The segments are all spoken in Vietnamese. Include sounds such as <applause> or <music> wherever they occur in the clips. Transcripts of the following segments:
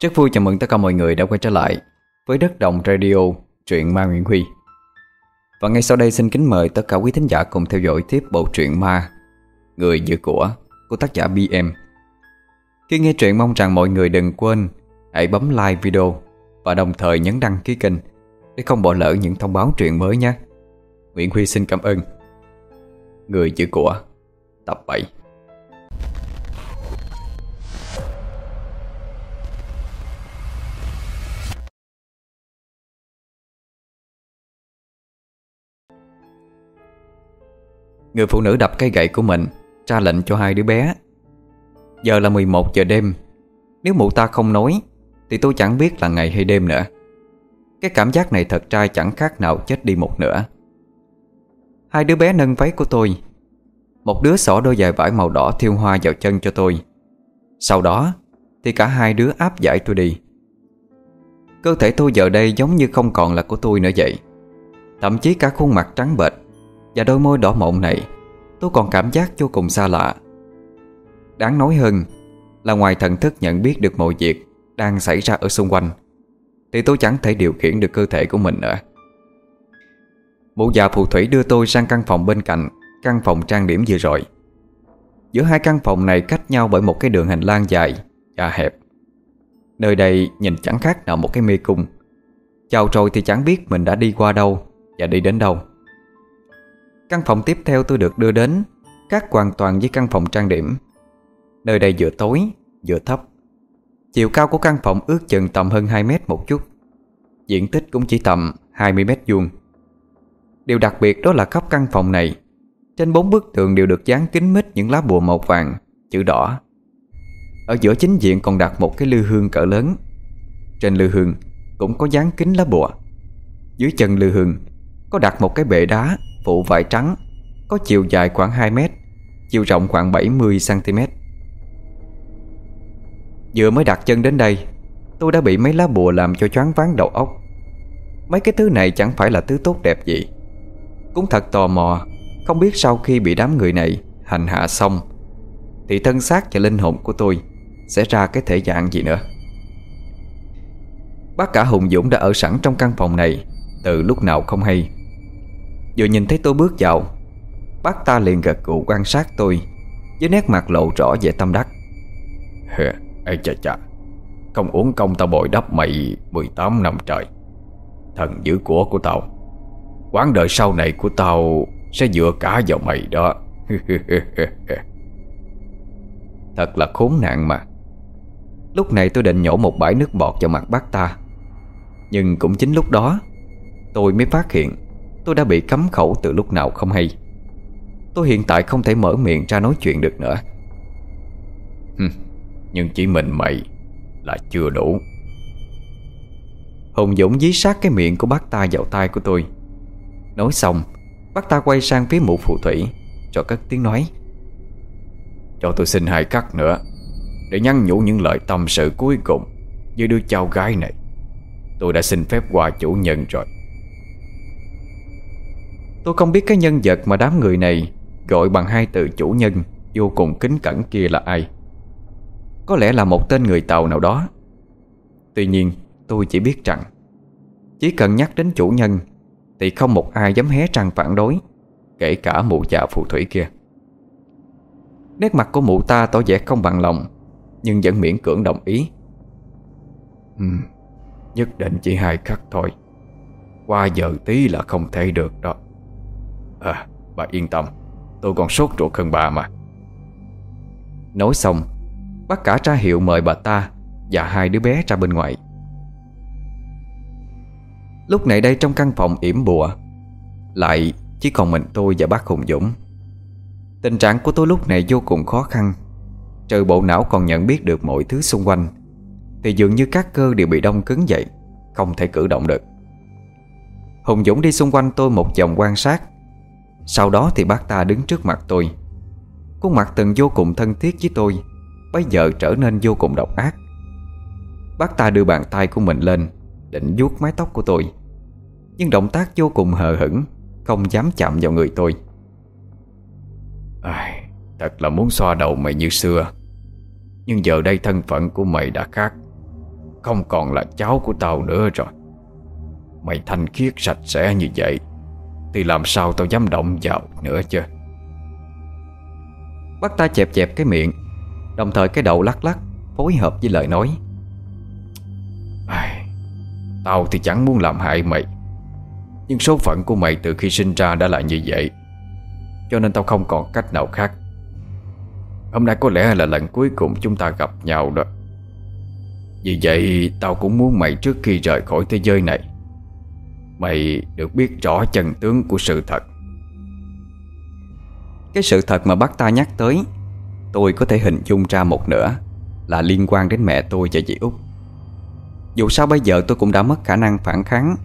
Rất vui chào mừng tất cả mọi người đã quay trở lại với Đất Đồng Radio, truyện Ma Nguyễn Huy. Và ngay sau đây xin kính mời tất cả quý thính giả cùng theo dõi tiếp bộ truyện Ma Người Giữ Của của tác giả BM. Khi nghe truyện mong rằng mọi người đừng quên hãy bấm like video và đồng thời nhấn đăng ký kênh để không bỏ lỡ những thông báo truyện mới nhé. Nguyễn Huy xin cảm ơn. Người Giữ Của tập 7 Người phụ nữ đập cây gậy của mình, Ra lệnh cho hai đứa bé. Giờ là 11 giờ đêm. Nếu mụ ta không nói, Thì tôi chẳng biết là ngày hay đêm nữa. Cái cảm giác này thật ra chẳng khác nào chết đi một nửa. Hai đứa bé nâng váy của tôi. Một đứa xỏ đôi giày vải màu đỏ thiêu hoa vào chân cho tôi. Sau đó, Thì cả hai đứa áp giải tôi đi. Cơ thể tôi giờ đây giống như không còn là của tôi nữa vậy. Thậm chí cả khuôn mặt trắng bệch và đôi môi đỏ mộng này, Tôi còn cảm giác vô cùng xa lạ. Đáng nói hơn Là ngoài thần thức nhận biết được mọi việc Đang xảy ra ở xung quanh, Thì tôi chẳng thể điều khiển được cơ thể của mình nữa. Mụ già phù thủy đưa tôi sang căn phòng bên cạnh, Căn phòng trang điểm vừa rồi. Giữa hai căn phòng này cách nhau bởi một cái đường hành lang dài và hẹp. Nơi đây nhìn chẳng khác nào một cái mê cung. Chào rồi thì chẳng biết mình đã đi qua đâu Và đi đến đâu. Căn phòng tiếp theo tôi được đưa đến Khác hoàn toàn với căn phòng trang điểm. Nơi đây vừa tối vừa thấp. Chiều cao của căn phòng ước chừng tầm hơn 2 mét một chút. Diện tích cũng chỉ tầm 20 mét vuông. Điều đặc biệt đó là khắp căn phòng này Trên bốn bức tường đều được dán kín mít những lá bùa màu vàng, chữ đỏ. Ở giữa chính diện còn đặt một cái lư hương cỡ lớn. Trên lư hương cũng có dán kín lá bùa. Dưới chân lư hương có đặt một cái bệ đá Phụ vải trắng Có chiều dài khoảng 2 mét, Chiều rộng khoảng 70cm Vừa mới đặt chân đến đây, Tôi đã bị mấy lá bùa làm cho choáng váng đầu óc. Mấy cái thứ này chẳng phải là thứ tốt đẹp gì. Cũng thật tò mò, Không biết sau khi bị đám người này Hành hạ xong, Thì thân xác và linh hồn của tôi Sẽ ra cái thể dạng gì nữa. Bác cả Hùng Dũng đã ở sẵn trong căn phòng này Từ lúc nào không hay. Vừa nhìn thấy tôi bước vào Bác ta liền gật gù quan sát tôi Với nét mặt lộ rõ vẻ tâm đắc. <laughs> Ê chà chà Không uống công tao bồi đắp mày 18 năm trời. Thần giữ của của tao Quán đời sau này của tao Sẽ dựa cả vào mày đó. <laughs> Thật là khốn nạn mà. Lúc này tôi định nhổ một bãi nước bọt vào mặt bác ta Nhưng cũng chính lúc đó Tôi mới phát hiện Tôi đã bị cấm khẩu từ lúc nào không hay. Tôi hiện tại không thể mở miệng ra nói chuyện được nữa. Nhưng chỉ mình mày Là chưa đủ. Hùng Dũng dí sát cái miệng của bác ta vào tay của tôi. Nói xong, Bác ta quay sang phía mụ phù thủy, Cho cất tiếng nói. Cho tôi xin hai cắt nữa, Để nhắn nhủ những lời tâm sự cuối cùng Với đứa cháu gái này. Tôi đã xin phép qua chủ nhân rồi. Tôi không biết cái nhân vật mà đám người này Gọi bằng hai từ chủ nhân Vô cùng kính cẩn kia là ai. Có lẽ là một tên người Tàu nào đó. Tuy nhiên tôi chỉ biết rằng Chỉ cần nhắc đến chủ nhân Thì không một ai dám hé răng phản đối Kể cả mụ già phù thủy kia. Nét mặt của mụ ta tỏ vẻ không bằng lòng Nhưng vẫn miễn cưỡng đồng ý. Ừ, Nhất định chỉ hai khắc thôi. Qua giờ tí là không thể được đó. À bà yên tâm Tôi còn sốt ruột hơn bà mà. Nói xong Bác cả ra hiệu mời bà ta Và hai đứa bé ra bên ngoài. Lúc này đây trong căn phòng yểm bùa Lại chỉ còn mình tôi và bác Hùng Dũng. Tình trạng của tôi lúc này vô cùng khó khăn. Trừ bộ não còn nhận biết được mọi thứ xung quanh Thì dường như các cơ đều bị đông cứng vậy, Không thể cử động được. Hùng Dũng đi xung quanh tôi một vòng quan sát sau đó thì bác ta đứng trước mặt tôi. Khuôn mặt từng vô cùng thân thiết với tôi Bây giờ trở nên vô cùng độc ác. Bác ta đưa bàn tay của mình lên Định vuốt mái tóc của tôi. Nhưng động tác vô cùng hờ hững Không dám chạm vào người tôi. À, Thật là muốn xoa đầu mày như xưa. Nhưng giờ đây thân phận của mày đã khác. Không còn là cháu của tao nữa rồi. Mày thanh khiết sạch sẽ như vậy. Thì làm sao tao dám động vào nữa chứ? Bác ta chẹp chẹp cái miệng Đồng thời cái đầu lắc lắc Phối hợp với lời nói. Ai, Tao thì chẳng muốn làm hại mày. Nhưng số phận của mày từ khi sinh ra đã là như vậy Cho nên tao không còn cách nào khác. Hôm nay có lẽ là lần cuối cùng chúng ta gặp nhau đó. Vì vậy tao cũng muốn mày trước khi rời khỏi thế giới này Mày được biết rõ chân tướng của sự thật. Cái sự thật mà bác ta nhắc tới, Tôi có thể hình dung ra một nửa Là liên quan đến mẹ tôi và chị Út. Dù sao bây giờ tôi cũng đã mất khả năng phản kháng,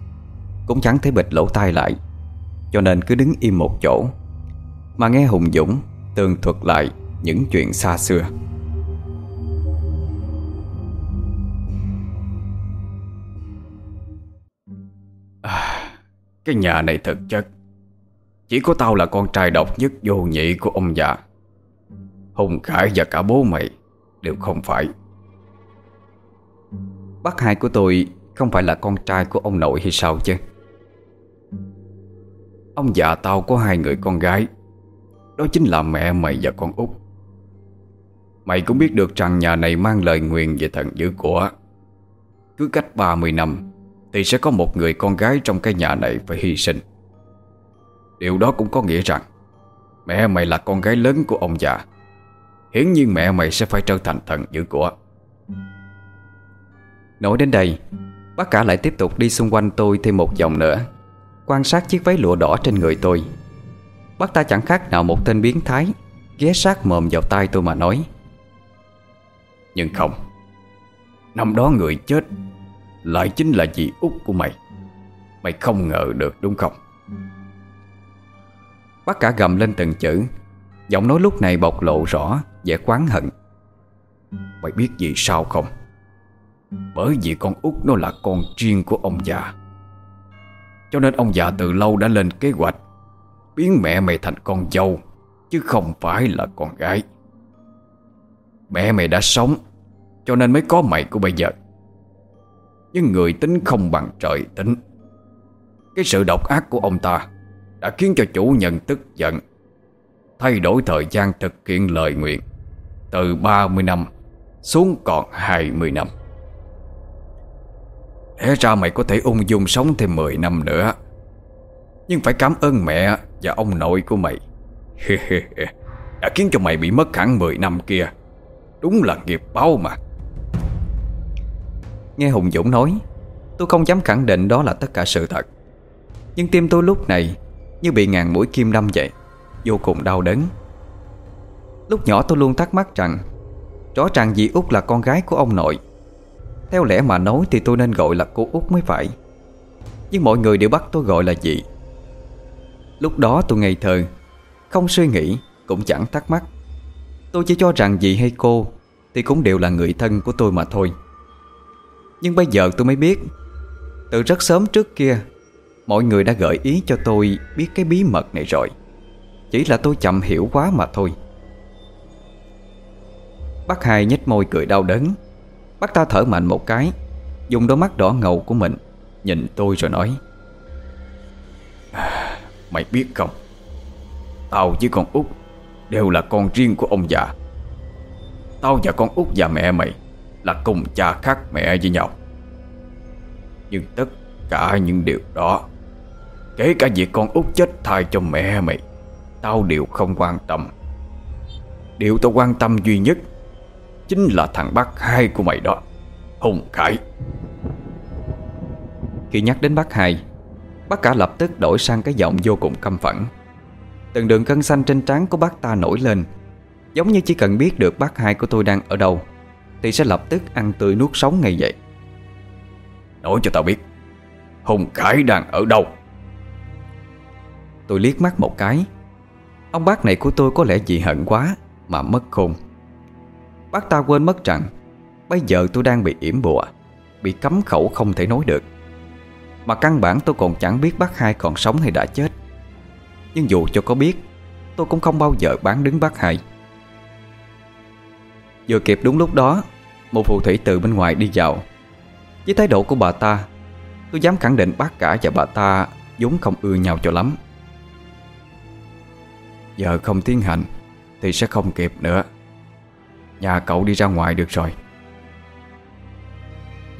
Cũng chẳng thể bịt lỗ tai lại, Cho nên cứ đứng im một chỗ, Mà nghe Hùng Dũng tường thuật lại những chuyện xa xưa. À, Cái nhà này thực chất. Chỉ có tao là con trai độc nhất vô nhị của ông già. Hùng Khải và cả bố mày Đều không phải. Bác hai của tôi Không phải là con trai của ông nội hay sao chứ? Ông già tao có hai người con gái. Đó chính là mẹ mày và con út. Mày cũng biết được rằng nhà này mang lời nguyền về thần dữ của. Cứ cách 30 năm thì sẽ có một người con gái trong cái nhà này phải hy sinh. Điều đó cũng có nghĩa rằng, Mẹ mày là con gái lớn của ông già. Hiển nhiên mẹ mày sẽ phải trở thành thần dữ của. Nói đến đây, Bác cả lại tiếp tục đi xung quanh tôi thêm một vòng nữa, Quan sát chiếc váy lụa đỏ trên người tôi. Bác ta chẳng khác nào một tên biến thái, Ghé sát mồm vào tai tôi mà nói. Nhưng không, Năm đó người chết lại chính là chị út của mày. Mày không ngờ được, đúng không? Bác cả gầm lên từng chữ. Giọng nói lúc này bộc lộ rõ vẻ quán hận. Mày biết gì sao không? Bởi vì con út nó là con riêng của ông già. Cho nên ông già từ lâu đã lên kế hoạch Biến mẹ mày thành con dâu, Chứ không phải là con gái. Mẹ mày đã sống, Cho nên mới có mày của bây giờ. Nhưng người tính không bằng trời tính. Cái sự độc ác của ông ta Đã khiến cho chủ nhân tức giận, Thay đổi thời gian thực hiện lời nguyện Từ 30 năm Xuống còn 20 năm. Lẽ ra mày có thể ung dung sống thêm 10 năm nữa, Nhưng phải cảm ơn mẹ và ông nội của mày. <laughs> Đã khiến cho mày bị mất hẳn 10 năm kia. Đúng là nghiệp báo mà. Nghe Hùng Dũng nói, Tôi không dám khẳng định đó là tất cả sự thật. Nhưng tim tôi lúc này Như bị ngàn mũi kim đâm vậy, Vô cùng đau đớn. Lúc nhỏ tôi luôn thắc mắc rằng, Rõ ràng dì Út là con gái của ông nội. Theo lẽ mà nói thì tôi nên gọi là cô Út mới phải. Nhưng mọi người đều bắt tôi gọi là dì. Lúc đó tôi ngây thơ, Không suy nghĩ, Cũng chẳng thắc mắc. Tôi chỉ cho rằng dì hay cô Thì cũng đều là người thân của tôi mà thôi. Nhưng bây giờ tôi mới biết. Từ rất sớm trước kia, Mọi người đã gợi ý cho tôi biết cái bí mật này rồi. Chỉ là tôi chậm hiểu quá mà thôi. Bác hai nhếch môi cười đau đớn. Bác ta thở mạnh một cái, Dùng đôi mắt đỏ ngầu của mình, Nhìn tôi rồi nói. <sighs> Mày biết không? Tao với con út Đều là con riêng của ông già. Tao và con út và mẹ mày là cùng cha khác mẹ với nhau. Nhưng tất cả những điều đó, Kể cả việc con út chết thai cho mẹ mày, Tao đều không quan tâm. Điều tao quan tâm duy nhất Chính là thằng bác hai của mày đó, Hùng Khải. Khi nhắc đến bác hai, Bác cả lập tức đổi sang cái giọng vô cùng căm phẫn. Từng đường cân xanh trên trán của bác ta nổi lên, Giống như chỉ cần biết được bác hai của tôi đang ở đâu. Thì sẽ lập tức ăn tươi nuốt sống ngay vậy. Nói cho tao biết, Hùng Khải đang ở đâu? Tôi liếc mắt một cái. Ông bác này của tôi có lẽ vì hận quá Mà mất khôn. Bác ta quên mất rằng, Bây giờ tôi đang bị yểm bùa, Bị cấm khẩu không thể nói được. Mà căn bản tôi còn chẳng biết bác hai còn sống hay đã chết. Nhưng dù cho có biết, Tôi cũng không bao giờ bán đứng bác hai. Vừa kịp đúng lúc đó một phù thủy từ bên ngoài đi vào. Với thái độ của bà ta, Tôi dám khẳng định bác cả và bà ta vốn không ưa nhau cho lắm. Giờ không tiến hành Thì sẽ không kịp nữa. Nhà cậu đi ra ngoài được rồi.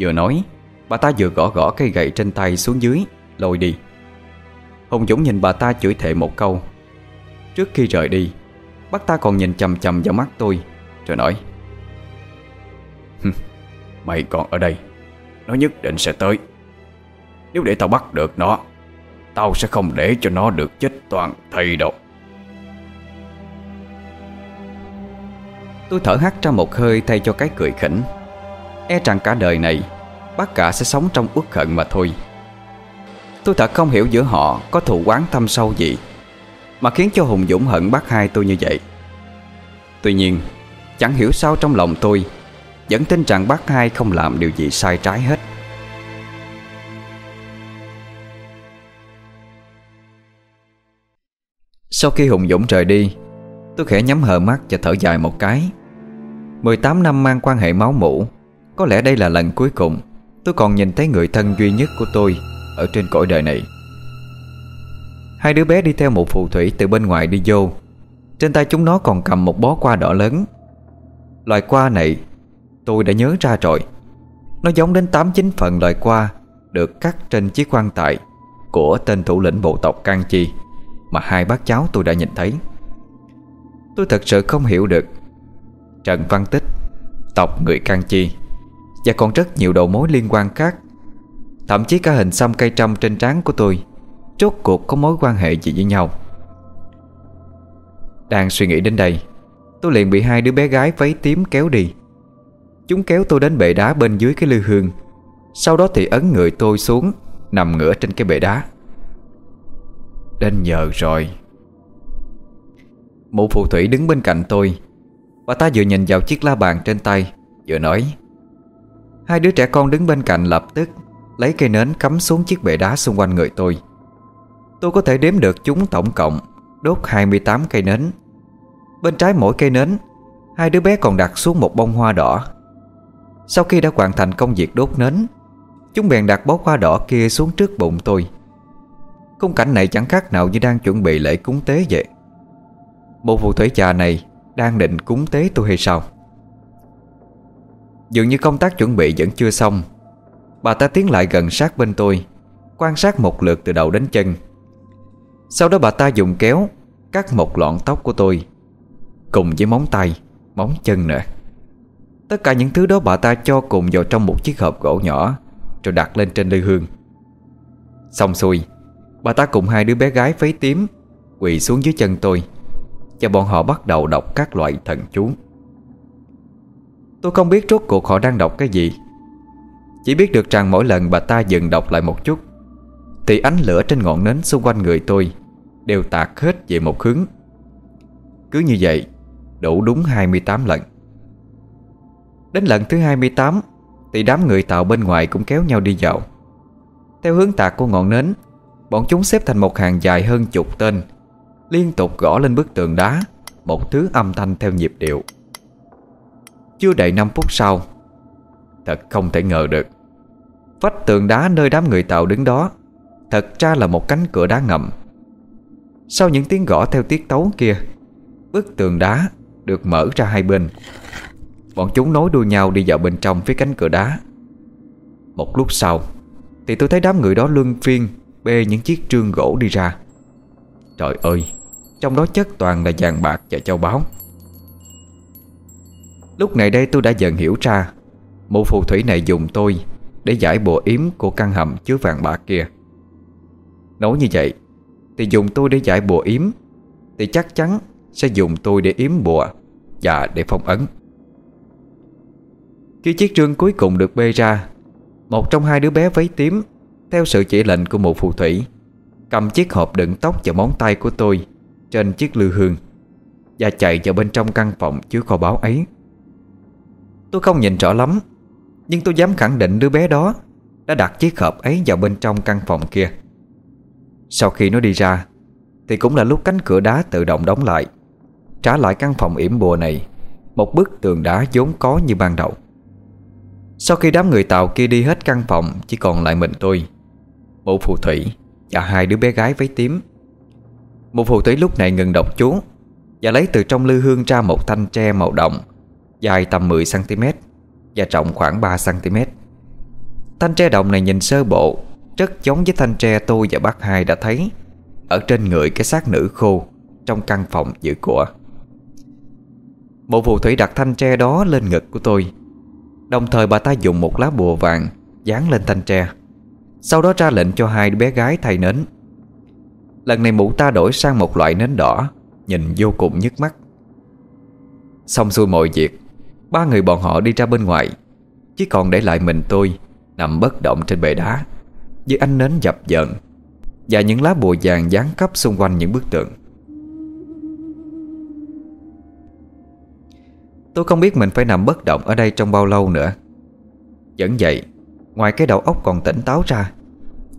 Vừa nói, Bà ta vừa gõ gõ cây gậy trên tay xuống dưới, Lôi đi. Hùng Dũng nhìn bà ta chửi thề một câu. Trước khi rời đi, Bác ta còn nhìn chầm chầm vào mắt tôi, Rồi nói Mày còn ở đây. Nó nhất định sẽ tới. Nếu để tao bắt được nó, Tao sẽ không để cho nó được chết toàn thây đâu. Tôi thở hắt ra một hơi thay cho cái cười khỉnh. E rằng cả đời này, Bác cả sẽ sống trong uất hận mà thôi. Tôi thật không hiểu giữa họ Có thù quán thâm sâu gì, Mà khiến cho Hùng Dũng hận bác hai tôi như vậy. Tuy nhiên, Chẳng hiểu sao trong lòng tôi vẫn tin rằng bác hai không làm điều gì sai trái hết. Sau khi Hùng Dũng rời đi, Tôi khẽ nhắm hờ mắt và thở dài một cái. 18 năm mang quan hệ máu mủ, Có lẽ đây là lần cuối cùng Tôi còn nhìn thấy người thân duy nhất của tôi Ở trên cõi đời này. Hai đứa bé đi theo một phù thủy từ bên ngoài đi vô. Trên tay chúng nó còn cầm một bó qua đỏ lớn. Loài qua này Tôi đã nhớ ra rồi. Nó giống đến 89 phần loài qua Được cắt trên chiếc quan tài Của tên thủ lĩnh bộ tộc Can Chi Mà hai bác cháu tôi đã nhìn thấy. Tôi thật sự không hiểu được. Trần Văn Tích, Tộc người Can Chi, Và còn rất nhiều đầu mối liên quan khác. Thậm chí cả hình xăm cây trăm trên trán của tôi, Rốt cuộc có mối quan hệ gì với nhau? Đang suy nghĩ đến đây, Tôi liền bị hai đứa bé gái váy tím kéo đi. Chúng kéo tôi đến bệ đá bên dưới cái lư hương. Sau đó thì ấn người tôi xuống, Nằm ngửa trên cái bệ đá. Đến giờ rồi. Mụ phù thủy đứng bên cạnh tôi. Bà ta vừa nhìn vào chiếc la bàn trên tay, Vừa nói, Hai đứa trẻ con đứng bên cạnh lập tức Lấy cây nến cắm xuống chiếc bệ đá xung quanh người tôi. Tôi có thể đếm được chúng tổng cộng, Đốt 28 cây nến. Bên trái mỗi cây nến, Hai đứa bé còn đặt xuống một bông hoa đỏ. Sau khi đã hoàn thành công việc đốt nến, Chúng bèn đặt bó hoa đỏ kia xuống trước bụng tôi. Khung cảnh này chẳng khác nào như đang chuẩn bị lễ cúng tế vậy. Bộ phù thủy trà này Đang định cúng tế tôi hay sao? Dường như công tác chuẩn bị vẫn chưa xong, Bà ta tiến lại gần sát bên tôi, Quan sát một lượt từ đầu đến chân. Sau đó bà ta dùng kéo Cắt một lọn tóc của tôi, Cùng với móng tay, Móng chân nữa Tất cả những thứ đó bà ta cho cùng vào trong một chiếc hộp gỗ nhỏ, Rồi đặt lên trên lư hương. Xong xuôi, Bà ta cùng hai đứa bé gái váy tím, Quỳ xuống dưới chân tôi, Và bọn họ bắt đầu đọc các loại thần chú. Tôi không biết rốt cuộc họ đang đọc cái gì. Chỉ biết được rằng mỗi lần bà ta dừng đọc lại một chút, Thì ánh lửa trên ngọn nến xung quanh người tôi Đều tạc hết về một hướng. Cứ như vậy, Đủ đúng 28 lần. Đến lần thứ 28 Thì đám người tạo bên ngoài cũng kéo nhau đi vào. Theo hướng tạc của ngọn nến, Bọn chúng xếp thành một hàng dài hơn chục tên, Liên tục gõ lên bức tường đá, Một thứ âm thanh theo nhịp điệu. Chưa đầy 5 phút sau, Thật không thể ngờ được. Vách tường đá nơi đám người tạo đứng đó, Thật ra là một cánh cửa đá ngầm. Sau những tiếng gõ theo tiết tấu kia, Bức tường đá được mở ra hai bên. Bọn chúng nối đuôi nhau đi vào bên trong phía cánh cửa đá. Một lúc sau, Thì tôi thấy đám người đó lưng phiên Bê những chiếc trương gỗ đi ra. Trời ơi, Trong đó chất toàn là vàng bạc và châu báu. Lúc này đây tôi đã dần hiểu ra, Mụ phù thủy này dùng tôi Để giải bộ yếm của căn hầm chứa vàng bạc kia. Nói như vậy, Thì dùng tôi để giải bùa yếm, Thì chắc chắn sẽ dùng tôi để yếm bùa Và để phong ấn. Khi chiếc trương cuối cùng được bê ra, Một trong hai đứa bé váy tím, Theo sự chỉ lệnh của một phù thủy, Cầm chiếc hộp đựng tóc và móng tay của tôi Trên chiếc lư hương Và chạy vào bên trong căn phòng chứa kho báu ấy. Tôi không nhìn rõ lắm, Nhưng tôi dám khẳng định đứa bé đó Đã đặt chiếc hộp ấy vào bên trong căn phòng kia. Sau khi nó đi ra, Thì cũng là lúc cánh cửa đá tự động đóng lại, Trả lại căn phòng yểm bùa này, Một bức tường đá vốn có như ban đầu. Sau khi đám người Tàu kia đi hết căn phòng, Chỉ còn lại mình tôi Một phù thủy Và hai đứa bé gái váy tím. Một phù thủy lúc này ngừng đọc chú Và lấy từ trong lư hương ra một thanh tre màu đồng Dài tầm 10cm Và trọng khoảng 3cm Thanh tre đồng này nhìn sơ bộ, Rất giống với thanh tre tôi và bác hai đã thấy Ở trên người cái xác nữ khô Trong căn phòng giữ của. Một phù thủy đặt thanh tre đó lên ngực của tôi Đồng thời bà ta dùng một lá bùa vàng Dán lên thanh tre. Sau đó ra lệnh cho hai bé gái thay nến. Lần này mụ ta đổi sang một loại nến đỏ, Nhìn vô cùng nhức mắt. Xong xuôi mọi việc, Ba người bọn họ đi ra bên ngoài. Chỉ còn để lại mình tôi Nằm bất động trên bệ đá Với ánh nến dập dần Và những lá bùa vàng dán khắp xung quanh những bức tượng. Tôi không biết mình phải nằm bất động ở đây trong bao lâu nữa. Vẫn vậy, Ngoài cái đầu óc còn tỉnh táo ra,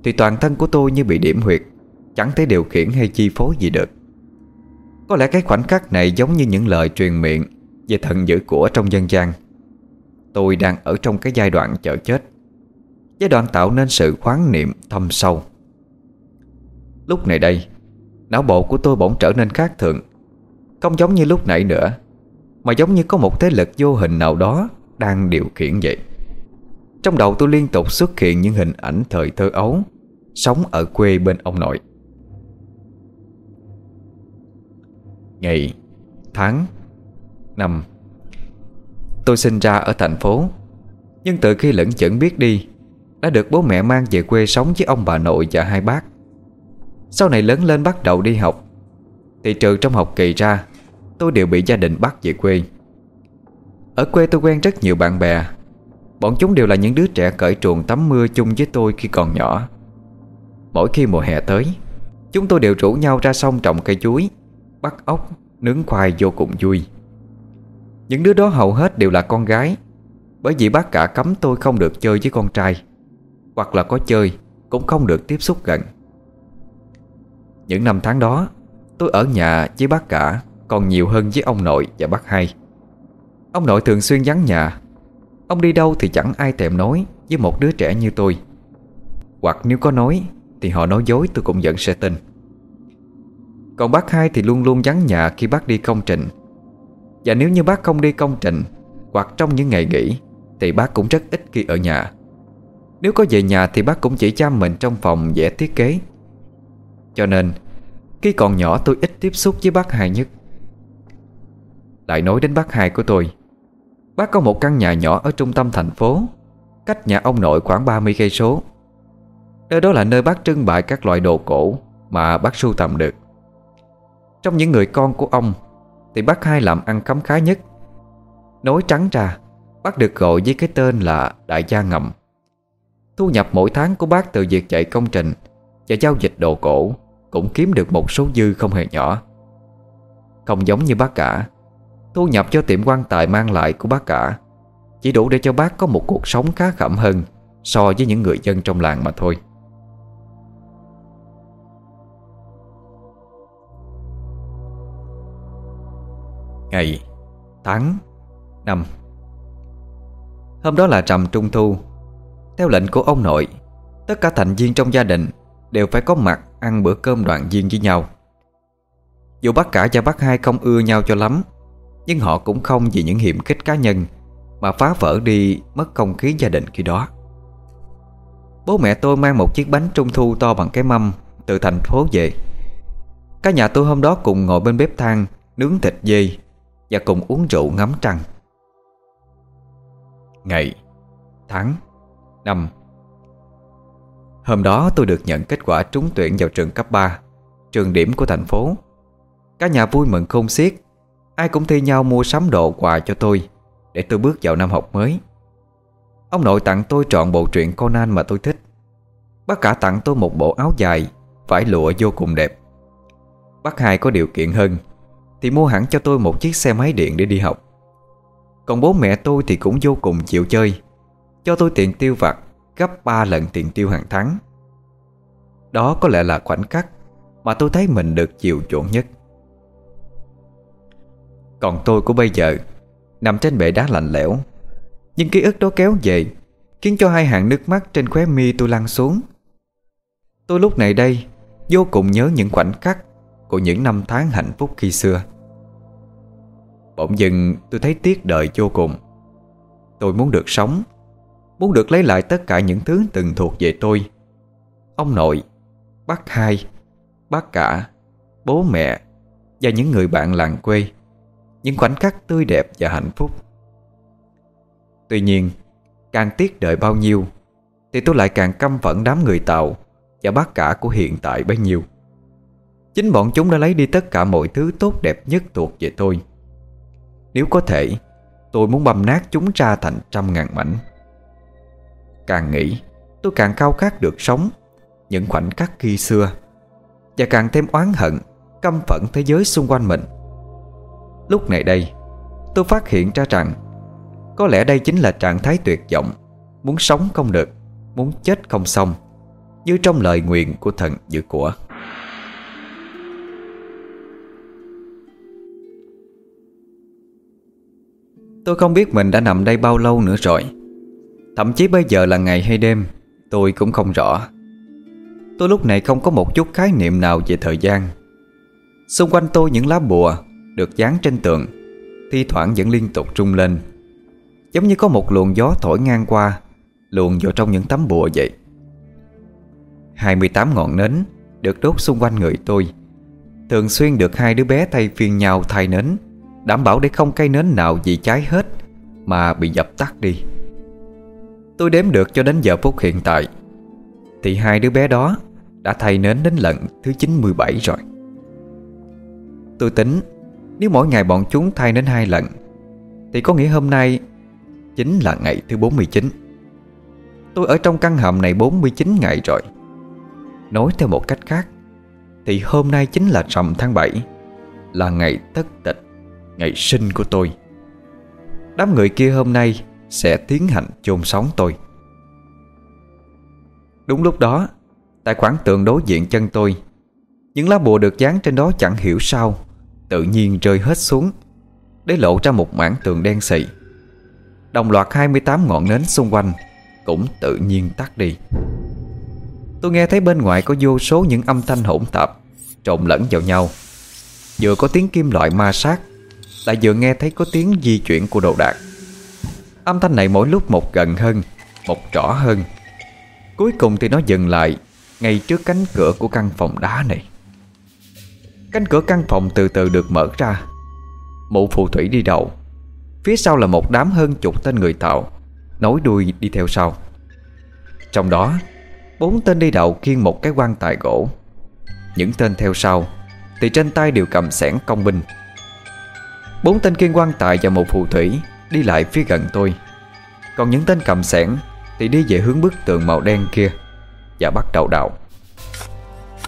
Thì toàn thân của tôi như bị điểm huyệt, Chẳng thể điều khiển hay chi phối gì được. Có lẽ cái khoảnh khắc này giống như những lời truyền miệng Về thần dữ của trong dân gian. Tôi đang ở trong cái giai đoạn chờ chết, Giai đoạn tạo nên sự khoáng niệm thâm sâu. Lúc này đây, Não bộ của tôi bỗng trở nên khác thường, Không giống như lúc nãy nữa. Mà giống như có một thế lực vô hình nào đó Đang điều khiển vậy. Trong đầu tôi liên tục xuất hiện những hình ảnh thời thơ ấu, Sống ở quê bên ông nội. Ngày, Tháng, Năm, Tôi sinh ra ở thành phố. Nhưng từ khi lẫn chẩn biết đi, Đã được bố mẹ mang về quê sống với ông bà nội và hai bác. Sau này lớn lên bắt đầu đi học. Thì trừ trong học kỳ ra Tôi đều bị gia đình bắt về quê. Ở quê tôi quen rất nhiều bạn bè. Bọn chúng đều là những đứa trẻ cởi truồng tắm mưa chung với tôi khi còn nhỏ. Mỗi khi mùa hè tới Chúng tôi đều rủ nhau ra sông trồng cây chuối Bắt ốc, nướng khoai vô cùng vui. Những đứa đó hầu hết đều là con gái Bởi vì bác cả cấm tôi không được chơi với con trai Hoặc là có chơi Cũng không được tiếp xúc gần. Những năm tháng đó Tôi ở nhà với bác cả. Còn nhiều hơn với ông nội và bác hai. Ông nội thường xuyên vắng nhà. Ông đi đâu thì chẳng ai thèm nói Với một đứa trẻ như tôi. Hoặc nếu có nói, Thì họ nói dối tôi cũng vẫn sẽ tin. Còn bác hai thì luôn luôn vắng nhà Khi bác đi công trình. Và nếu như bác không đi công trình, Hoặc trong những ngày nghỉ, Thì bác cũng rất ít khi ở nhà. Nếu có về nhà thì bác cũng chỉ chăm mình Trong phòng vẽ thiết kế. Cho nên, Khi còn nhỏ tôi ít tiếp xúc với bác hai nhất. Lại nói đến bác hai của tôi. Bác có một căn nhà nhỏ ở trung tâm thành phố, Cách nhà ông nội khoảng 30 cây số. Nơi đó là nơi bác trưng bày các loại đồ cổ Mà bác sưu tầm được. Trong những người con của ông, Thì bác hai làm ăn khấm khá nhất. Nói trắng ra, Bác được gọi với cái tên là Đại gia ngầm. Thu nhập mỗi tháng của bác từ việc chạy công trình, Và giao dịch đồ cổ Cũng kiếm được một số dư không hề nhỏ. Không giống như bác cả. Thu nhập cho tiệm quan tài mang lại của bác cả. Chỉ đủ để cho bác có một cuộc sống khá khẩm hơn So với những người dân trong làng mà thôi. Ngày, Tháng Năm. Hôm đó là trầm trung thu. Theo lệnh của ông nội, Tất cả thành viên trong gia đình Đều phải có mặt ăn bữa cơm đoàn viên với nhau. Dù bác cả và bác hai không ưa nhau cho lắm nhưng họ cũng không vì những hiểm khích cá nhân Mà phá vỡ đi mất không khí gia đình khi đó. Bố mẹ tôi mang một chiếc bánh trung thu to bằng cái mâm Từ thành phố về. Cả nhà tôi hôm đó cùng ngồi bên bếp than, Nướng thịt dê Và cùng uống rượu ngắm trăng. Ngày, Tháng, Năm. Hôm đó tôi được nhận kết quả trúng tuyển vào trường cấp 3 Trường điểm của thành phố. Cả nhà vui mừng không xiết. Ai cũng thi nhau mua sắm đồ quà cho tôi, Để tôi bước vào năm học mới. Ông nội tặng tôi trọn bộ truyện Conan mà tôi thích. Bác cả tặng tôi một bộ áo dài, Vải lụa vô cùng đẹp. Bác hai có điều kiện hơn, Thì mua hẳn cho tôi một chiếc xe máy điện để đi học. Còn bố mẹ tôi thì cũng vô cùng chịu chơi, Cho tôi tiền tiêu vặt, Gấp 3 lần tiền tiêu hàng tháng. Đó có lẽ là khoảnh khắc Mà tôi thấy mình được chiều chuộng nhất. Còn tôi của bây giờ Nằm trên bệ đá lạnh lẽo. Nhưng ký ức đó kéo về, Khiến cho hai hàng nước mắt trên khóe mi tôi lăn xuống. Tôi lúc này đây Vô cùng nhớ những khoảnh khắc Của những năm tháng hạnh phúc khi xưa. Bỗng dưng tôi thấy tiếc đời vô cùng. Tôi muốn được sống, Muốn được lấy lại tất cả những thứ từng thuộc về tôi. Ông nội, Bác hai, Bác cả, Bố mẹ Và những người bạn làng quê. Những khoảnh khắc tươi đẹp và hạnh phúc. Tuy nhiên, Càng tiếc đợi bao nhiêu, Thì tôi lại càng căm phẫn đám người Tàu Và bác cả của hiện tại bấy nhiêu. Chính bọn chúng đã lấy đi tất cả mọi thứ tốt đẹp nhất thuộc về tôi. Nếu có thể, Tôi muốn băm nát chúng ra thành trăm ngàn mảnh. Càng nghĩ, Tôi càng khao khát được sống Những khoảnh khắc khi xưa, Và càng thêm oán hận, Căm phẫn thế giới xung quanh mình. Lúc này đây, Tôi phát hiện ra rằng Có lẽ đây chính là trạng thái tuyệt vọng, Muốn sống không được, Muốn chết không xong, Như trong lời nguyện của thần dự của. Tôi không biết mình đã nằm đây bao lâu nữa rồi, Thậm chí bây giờ là ngày hay đêm, Tôi cũng không rõ. Tôi lúc này không có một chút khái niệm nào về thời gian. Xung quanh tôi những lá bùa được dán trên tường. Thi thoảng vẫn liên tục trung lên. Giống như có một luồng gió thổi ngang qua, Luồn vào trong những tấm bùa vậy. 28 ngọn nến Được đốt xung quanh người tôi. Thường xuyên được hai đứa bé thay phiên nhau thay nến, Đảm bảo để không cây nến nào bị cháy hết Mà bị dập tắt đi. Tôi đếm được cho đến giờ phút hiện tại. Thì hai đứa bé đó Đã thay nến đến lần thứ 97 rồi. Tôi tính nếu mỗi ngày bọn chúng thay đến hai lần, Thì có nghĩa hôm nay Chính là ngày thứ 49 Tôi ở trong căn hầm này 49 ngày rồi. Nói theo một cách khác, Thì hôm nay chính là rằm tháng 7 Là ngày tất tịch, Ngày sinh của tôi. Đám người kia hôm nay Sẽ tiến hành chôn sống tôi. Đúng lúc đó, Tại khoảng tường đối diện chân tôi, Những lá bùa được dán trên đó chẳng hiểu sao Tự nhiên rơi hết xuống, Để lộ ra một mảng tường đen xị. Đồng loạt 28 ngọn nến xung quanh Cũng tự nhiên tắt đi. Tôi nghe thấy bên ngoài có vô số những âm thanh hỗn tạp, Trộn lẫn vào nhau. Vừa có tiếng kim loại ma sát, Lại vừa nghe thấy có tiếng di chuyển của đồ đạc. Âm thanh này mỗi lúc một gần hơn, Một rõ hơn. Cuối cùng thì nó dừng lại Ngay trước cánh cửa của căn phòng đá này. Cánh cửa căn phòng từ từ được mở ra. Mụ phù thủy đi đầu. Phía sau là một đám hơn chục tên người tạo, Nối đuôi đi theo sau. Trong đó, Bốn tên đi đầu khiêng một cái quan tài gỗ. Những tên theo sau Thì trên tay đều cầm sẻn công binh. Bốn tên kiên quan tài và một phù thủy Đi lại phía gần tôi. Còn những tên cầm sẻn Thì đi về hướng bức tường màu đen kia Và bắt đầu đào.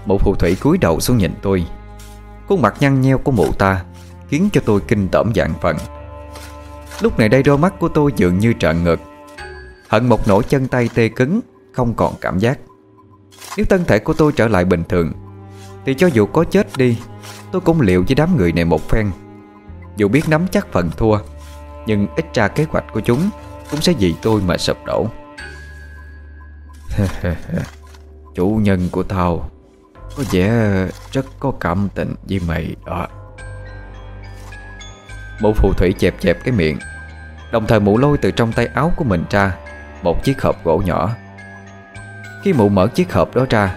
Một phù thủy cúi đầu xuống nhìn tôi. Khuôn mặt nhăn nheo của mụ ta Khiến cho tôi kinh tởm dạng phần. Lúc này đây đôi mắt của tôi dường như trợn ngực Hận một nỗi chân tay tê cứng, Không còn cảm giác. Nếu thân thể của tôi trở lại bình thường, Thì cho dù có chết đi, Tôi cũng liệu với đám người này một phen. Dù biết nắm chắc phần thua, Nhưng ít ra kế hoạch của chúng Cũng sẽ vì tôi mà sụp đổ. <laughs> Chủ nhân của tao có vẻ rất có cảm tình với mày đó. Mụ phù thủy chẹp chẹp cái miệng, Đồng thời mụ lôi từ trong tay áo của mình ra, Một chiếc hộp gỗ nhỏ. Khi mụ mở chiếc hộp đó ra,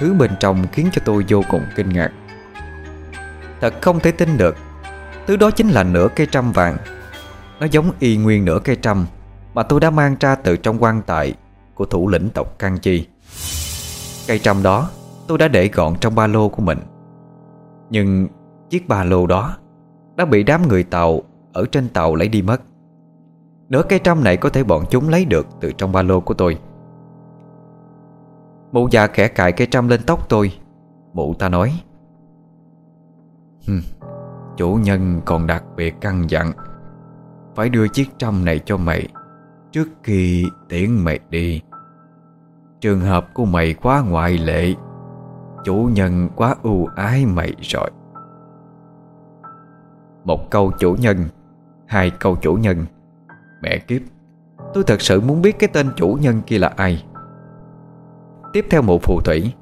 Thứ bên trong khiến cho tôi vô cùng kinh ngạc. Thật không thể tin được, Thứ đó chính là nửa cây trăm vàng. Nó giống y nguyên nửa cây trăm Mà tôi đã mang ra từ trong quan tài Của thủ lĩnh tộc can Chi. Cây trăm đó Tôi đã để gọn trong ba lô của mình. Nhưng chiếc ba lô đó Đã bị đám người tàu Ở trên tàu lấy đi mất. Nửa cây trăm này có thể bọn chúng lấy được Từ trong ba lô của tôi. Mụ già khẽ cài cây trăm lên tóc tôi. Mụ ta nói Chủ nhân còn đặc biệt căn dặn, Phải đưa chiếc trăm này cho mày Trước khi tiễn mày đi. Trường hợp của mày quá ngoại lệ Chủ nhân quá ưu ái mày rồi. Một câu chủ nhân, Hai câu chủ nhân. Mẹ kiếp, Tôi thật sự muốn biết cái tên chủ nhân kia là ai. Tiếp theo mụ phù thủy,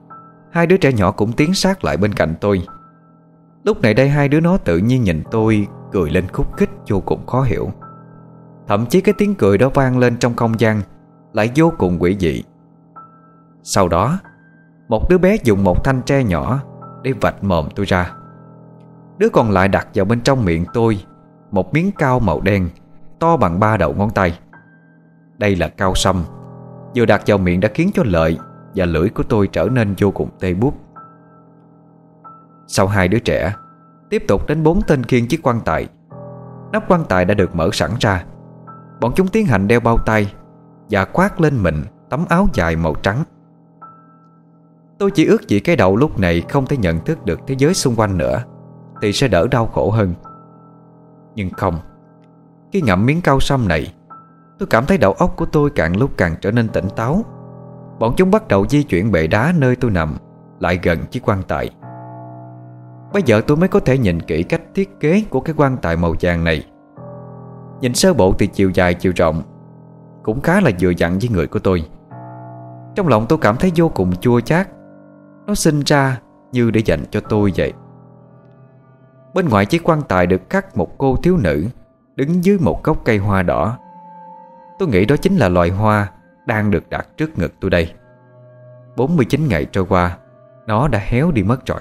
Hai đứa trẻ nhỏ cũng tiến sát lại bên cạnh tôi. Lúc này đây hai đứa nó tự nhiên nhìn tôi, Cười lên khúc khích, vô cùng khó hiểu. Thậm chí cái tiếng cười đó vang lên trong không gian, Lại vô cùng quỷ dị. Sau đó một đứa bé dùng một thanh tre nhỏ Để vạch mồm tôi ra. Đứa còn lại đặt vào bên trong miệng tôi, Một miếng cao màu đen, To bằng ba đầu ngón tay. Đây là cao sâm Vừa đặt vào miệng đã khiến cho lợi Và lưỡi của tôi trở nên vô cùng tê bút Sau hai đứa trẻ, Tiếp tục đến bốn tên khiên chiếc quan tài. Nắp quan tài đã được mở sẵn ra. Bọn chúng tiến hành đeo bao tay Và khoác lên mình tấm áo dài màu trắng. Tôi chỉ ước gì cái đầu lúc này không thể nhận thức được thế giới xung quanh nữa, Thì sẽ đỡ đau khổ hơn. Nhưng không, Khi ngậm miếng cao sâm này, Tôi cảm thấy đầu óc của tôi càng lúc càng trở nên tỉnh táo. Bọn chúng bắt đầu di chuyển bệ đá nơi tôi nằm, Lại gần chiếc quan tài. Bây giờ tôi mới có thể nhìn kỹ cách thiết kế của cái quan tài màu vàng này. Nhìn sơ bộ thì chiều dài, chiều rộng, Cũng khá là vừa dặn với người của tôi. Trong lòng tôi cảm thấy vô cùng chua chát. Nó sinh ra như để dành cho tôi vậy. Bên ngoài chiếc quan tài được khắc một cô thiếu nữ Đứng dưới một gốc cây hoa đỏ. Tôi nghĩ đó chính là loài hoa Đang được đặt trước ngực tôi đây. 49 ngày trôi qua, Nó đã héo đi mất rồi.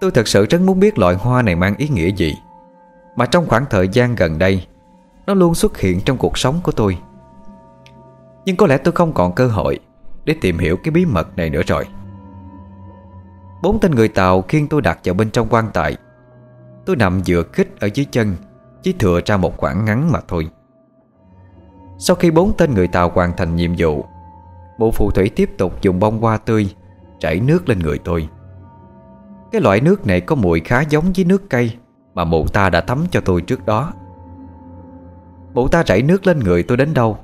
Tôi thật sự rất muốn biết loại hoa này mang ý nghĩa gì, Mà trong khoảng thời gian gần đây, Nó luôn xuất hiện trong cuộc sống của tôi. Nhưng có lẽ tôi không còn cơ hội để tìm hiểu cái bí mật này nữa rồi. Bốn tên người Tàu khiêng tôi đặt vào bên trong quan tài. Tôi nằm dựa khích ở dưới chân, Chỉ thừa ra một khoảng ngắn mà thôi. Sau khi bốn tên người Tàu hoàn thành nhiệm vụ, Bộ phù thủy tiếp tục dùng bông hoa tươi Chảy nước lên người tôi. Cái loại nước này có mùi khá giống với nước cây Mà mụ ta đã tắm cho tôi trước đó. Mụ ta chảy nước lên người tôi đến đâu,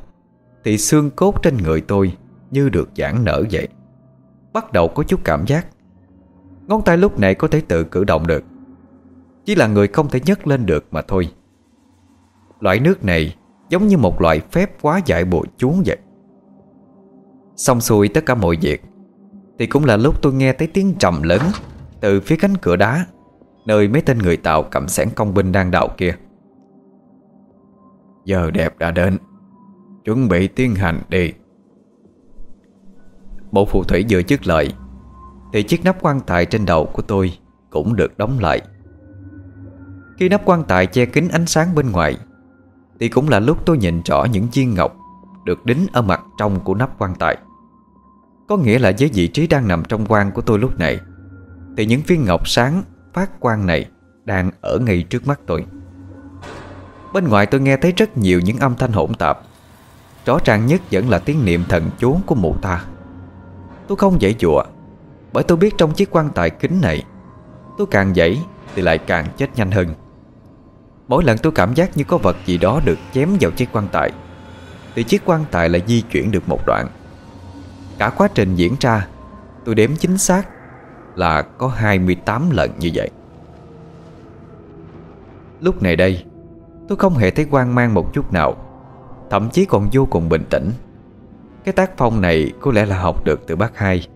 Thì xương cốt trên người tôi như được giãn nở vậy. Bắt đầu có chút cảm giác. Ngón tay lúc này có thể tự cử động được. Chỉ là người không thể nhấc lên được mà thôi. Loại nước này Giống như một loại phép quá giải bùa chú vậy. Xong xuôi tất cả mọi việc, Thì cũng là lúc tôi nghe thấy tiếng trầm lớn từ phía cánh cửa đá, Nơi mấy tên người tạo cầm sẻn công binh đang đào kia. Giờ đẹp đã đến. Chuẩn bị tiến hành đi. Bộ phù thủy vừa dứt lời, Thì chiếc nắp quan tài trên đầu của tôi Cũng được đóng lại. Khi nắp quan tài che kín ánh sáng bên ngoài, Thì cũng là lúc tôi nhìn rõ những viên ngọc Được đính ở mặt trong của nắp quan tài. Có nghĩa là với vị trí đang nằm trong quan của tôi lúc này, thì những viên ngọc sáng phát quang này Đang ở ngay trước mắt tôi. Bên ngoài tôi nghe thấy rất nhiều những âm thanh hỗn tạp. Rõ ràng nhất vẫn là tiếng niệm thần chú của mụ ta. Tôi không dãy dụa, Bởi tôi biết trong chiếc quan tài kính này, Tôi càng dãy thì lại càng chết nhanh hơn. Mỗi lần tôi cảm giác như có vật gì đó được chém vào chiếc quan tài, Thì chiếc quan tài lại di chuyển được một đoạn. Cả quá trình diễn ra, Tôi đếm chính xác là có 28 lần như vậy. Lúc này đây, Tôi không hề thấy quan mang một chút nào, Thậm chí còn vô cùng bình tĩnh. Cái tác phong này có lẽ là học được từ bác hai.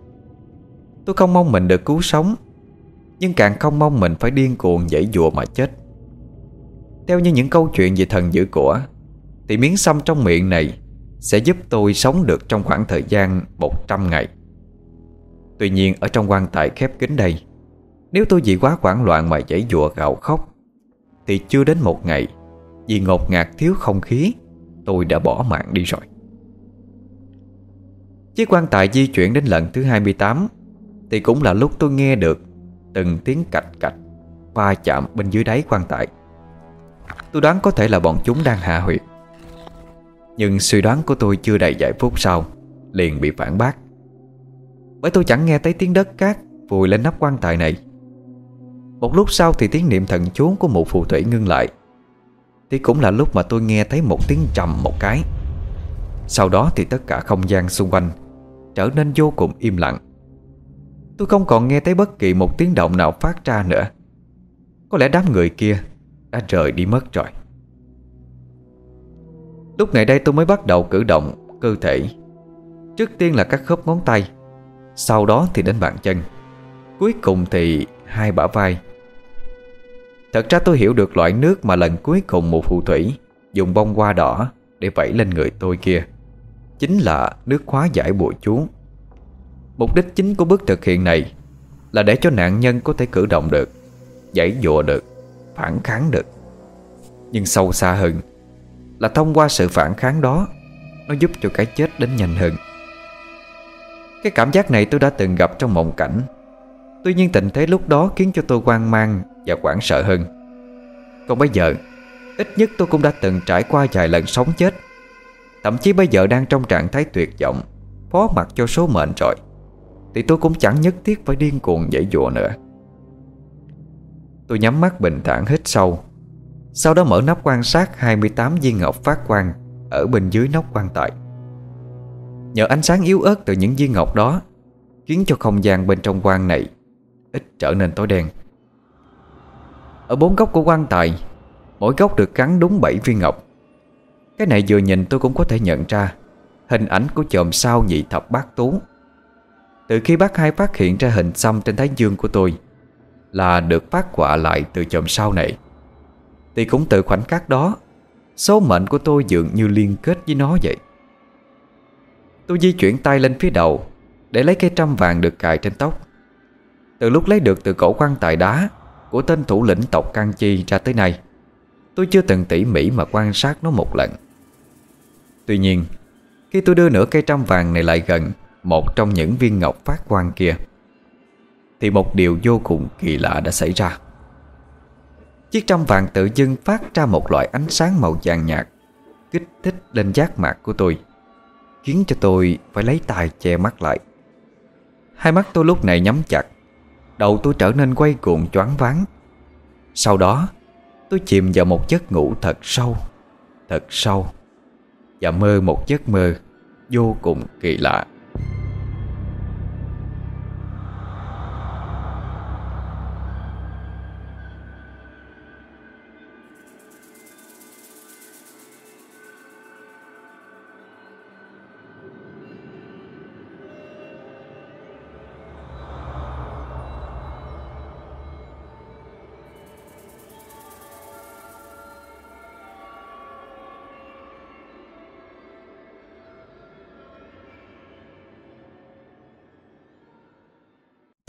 Tôi không mong mình được cứu sống, Nhưng càng không mong mình phải điên cuồng dãy dùa mà chết. Theo như những câu chuyện về thần dữ của, Thì miếng xăm trong miệng này Sẽ giúp tôi sống được trong khoảng thời gian 100 ngày. Tuy nhiên, ở trong quan tài khép kín đây, Nếu tôi vì quá hoảng loạn mà dãy dùa gạo khóc, Thì chưa đến một ngày, Vì ngột ngạt thiếu không khí, Tôi đã bỏ mạng đi rồi. Chiếc quan tài di chuyển đến lần thứ 28 Thì cũng là lúc tôi nghe được Từng tiếng cạch cạch, Va chạm bên dưới đáy quan tài. Tôi đoán có thể là bọn chúng đang hạ huyệt. Nhưng suy đoán của tôi chưa đầy vài phút sau, Liền bị phản bác. Bởi tôi chẳng nghe thấy tiếng đất cát Vùi lên nắp quan tài này. Một lúc sau thì tiếng niệm thần chú Của một phù thủy ngưng lại. Thì cũng là lúc mà tôi nghe thấy một tiếng trầm một cái. Sau đó thì tất cả không gian xung quanh Trở nên vô cùng im lặng. Tôi không còn nghe thấy bất kỳ một tiếng động nào phát ra nữa. Có lẽ đám người kia Đã rời đi mất rồi. Lúc này đây tôi mới bắt đầu cử động cơ thể. Trước tiên là các khớp ngón tay, Sau đó thì đến bàn chân. Cuối cùng thì hai bả vai. Thật ra tôi hiểu được loại nước mà lần cuối cùng một phù thủy Dùng bông hoa đỏ để vẩy lên người tôi kia. Chính là nước hóa giải bùa chú. Mục đích chính của bước thực hiện này Là để cho nạn nhân có thể cử động được Giải dụa được, Phản kháng được. Nhưng sâu xa hơn Là thông qua sự phản kháng đó, Nó giúp cho cái chết đến nhanh hơn. Cái cảm giác này tôi đã từng gặp trong mộng cảnh. Tuy nhiên tình thế lúc đó khiến cho tôi hoang mang và hoảng sợ hơn. Còn bây giờ, Ít nhất tôi cũng đã từng trải qua vài lần sống chết. Thậm chí bây giờ đang trong trạng thái tuyệt vọng, Phó mặt cho số mệnh rồi. Thì tôi cũng chẳng nhất thiết phải điên cuồng dãy dụa nữa. Tôi nhắm mắt bình thản hít sâu. Sau đó mở nắp quan sát 28 viên ngọc phát quang Ở bên dưới nóc quan tài. Nhờ ánh sáng yếu ớt từ những viên ngọc đó, Khiến cho không gian bên trong quan này Ít trở nên tối đen. Ở bốn góc của quan tài, Mỗi góc được gắn đúng 7 viên ngọc. Cái này vừa nhìn tôi cũng có thể nhận ra, Hình ảnh của chòm sao nhị thập bát tú. Từ khi bác hai phát hiện ra hình xăm trên thái dương của tôi, Là được phát họa lại từ chòm sao này. Thì cũng từ khoảnh khắc đó, Số mệnh của tôi dường như liên kết với nó vậy. Tôi di chuyển tay lên phía đầu, Để lấy cây trăm vàng được cài trên tóc. Từ lúc lấy được từ cổ quan tài đá Của tên thủ lĩnh tộc Can Chi ra tới nay, Tôi chưa từng tỉ mỉ mà quan sát nó một lần. Tuy nhiên, Khi tôi đưa nửa cây trăm vàng này lại gần Một trong những viên ngọc phát quang kia, Thì một điều vô cùng kỳ lạ đã xảy ra. Chiếc trăm vàng tự dưng phát ra một loại ánh sáng màu vàng nhạt, Kích thích lên giác mạc của tôi, Khiến cho tôi phải lấy tay che mắt lại. Hai mắt tôi lúc này nhắm chặt, Đầu tôi trở nên quay cuồng choáng váng. Sau đó, Tôi chìm vào một giấc ngủ thật sâu Thật sâu. Và mơ một giấc mơ Vô cùng kỳ lạ.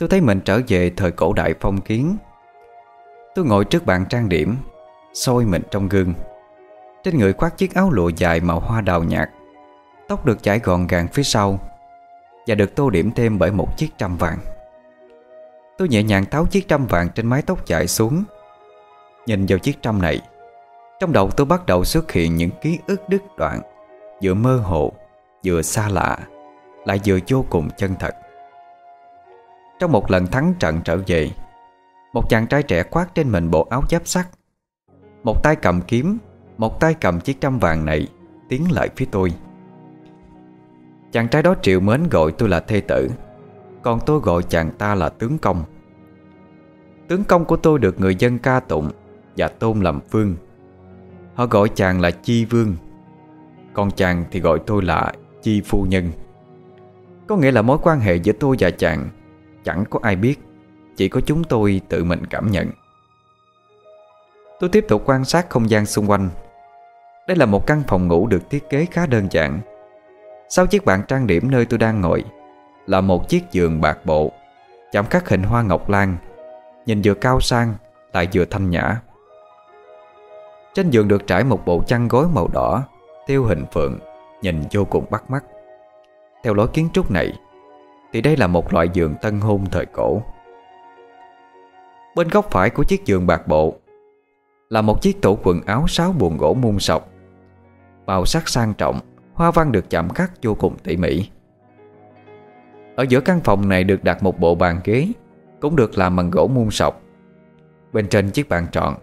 Tôi thấy mình trở về thời cổ đại phong kiến. Tôi ngồi trước bàn trang điểm, soi mình trong gương. Trên người khoác chiếc áo lụa dài màu hoa đào nhạt, Tóc được chải gọn gàng phía sau Và được tô điểm thêm bởi một chiếc trăm vàng. Tôi nhẹ nhàng tháo chiếc trăm vàng trên mái tóc chạy xuống. Nhìn vào chiếc trăm này, Trong đầu tôi bắt đầu xuất hiện những ký ức đứt đoạn Vừa mơ hồ, Vừa xa lạ, Lại vừa vô cùng chân thật trong một lần thắng trận trở về, Một chàng trai trẻ khoác trên mình bộ áo giáp sắt. Một tay cầm kiếm, Một tay cầm chiếc trăm vàng này, Tiến lại phía tôi. Chàng trai đó triệu mến gọi tôi là thê tử, Còn tôi gọi chàng ta là tướng công. Tướng công của tôi được người dân ca tụng Và tôn làm vương. Họ gọi chàng là Chi Vương, Còn chàng thì gọi tôi là Chi Phu Nhân. Có nghĩa là mối quan hệ giữa tôi và chàng Chẳng có ai biết, Chỉ có chúng tôi tự mình cảm nhận. Tôi tiếp tục quan sát không gian xung quanh. Đây là một căn phòng ngủ được thiết kế khá đơn giản. Sau chiếc bàn trang điểm nơi tôi đang ngồi, Là một chiếc giường bạc bộ, Chạm khắc hình hoa ngọc lan, Nhìn vừa cao sang, Lại vừa thanh nhã. Trên giường được trải một bộ chăn gối màu đỏ, Tiêu hình phượng, Nhìn vô cùng bắt mắt. Theo lối kiến trúc này thì đây là một loại giường tân hôn thời cổ. Bên góc phải của chiếc giường bạc bộ Là một chiếc tủ quần áo sáu buồn gỗ muôn sọc, Màu sắc sang trọng, Hoa văn được chạm khắc vô cùng tỉ mỉ. Ở giữa căn phòng này được đặt một bộ bàn ghế, Cũng được làm bằng gỗ muôn sọc. Bên trên chiếc bàn tròn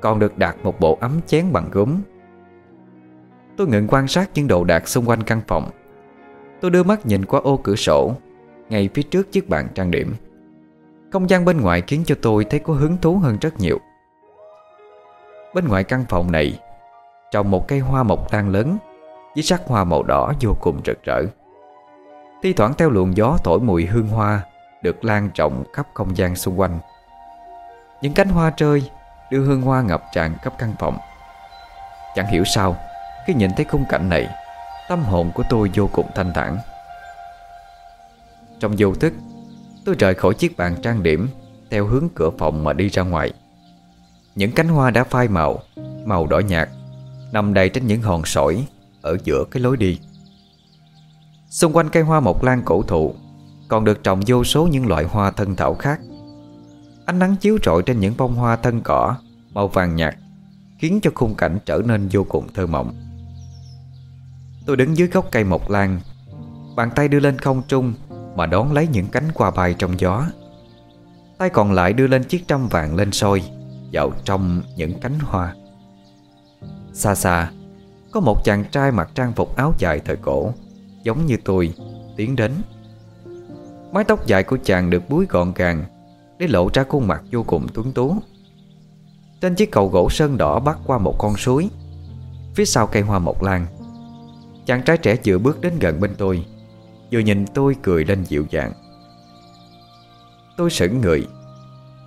Còn được đặt một bộ ấm chén bằng gốm. Tôi ngừng quan sát những đồ đạc xung quanh căn phòng. Tôi đưa mắt nhìn qua ô cửa sổ ngay phía trước chiếc bàn trang điểm. Không gian bên ngoài khiến cho tôi thấy có hứng thú hơn rất nhiều. Bên ngoài căn phòng này Trồng một cây hoa mộc lan lớn, Với sắc hoa màu đỏ vô cùng rực rỡ. Thi thoảng theo luồng gió thổi mùi hương hoa Được lan rộng khắp không gian xung quanh. Những cánh hoa rơi Đưa hương hoa ngập tràn khắp căn phòng. Chẳng hiểu sao, Khi nhìn thấy khung cảnh này, Tâm hồn của tôi vô cùng thanh thản. Trong vô thức, Tôi rời khỏi chiếc bàn trang điểm Theo hướng cửa phòng mà đi ra ngoài. Những cánh hoa đã phai màu Màu đỏ nhạt, Nằm đầy trên những hòn sỏi Ở giữa cái lối đi. Xung quanh cây hoa mộc lan cổ thụ, Còn được trồng vô số những loại hoa thân thảo khác. Ánh nắng chiếu rọi trên những bông hoa thân cỏ, Màu vàng nhạt, Khiến cho khung cảnh trở nên vô cùng thơ mộng. Tôi đứng dưới gốc cây mộc lan, Bàn tay đưa lên không trung mà đón lấy những cánh qua bay trong gió. Tay còn lại đưa lên chiếc trăm vàng lên sôi, Vào trong những cánh hoa. Xa xa, Có một chàng trai mặc trang phục áo dài thời cổ, Giống như tôi, Tiến đến. Mái tóc dài của chàng được búi gọn gàng, Để lộ ra khuôn mặt vô cùng tuấn tú. Trên chiếc cầu gỗ sơn đỏ bắt qua một con suối, Phía sau cây hoa mộc lan. Chàng trai trẻ vừa bước đến gần bên tôi. Vừa nhìn tôi cười lên dịu dàng. Tôi sững người.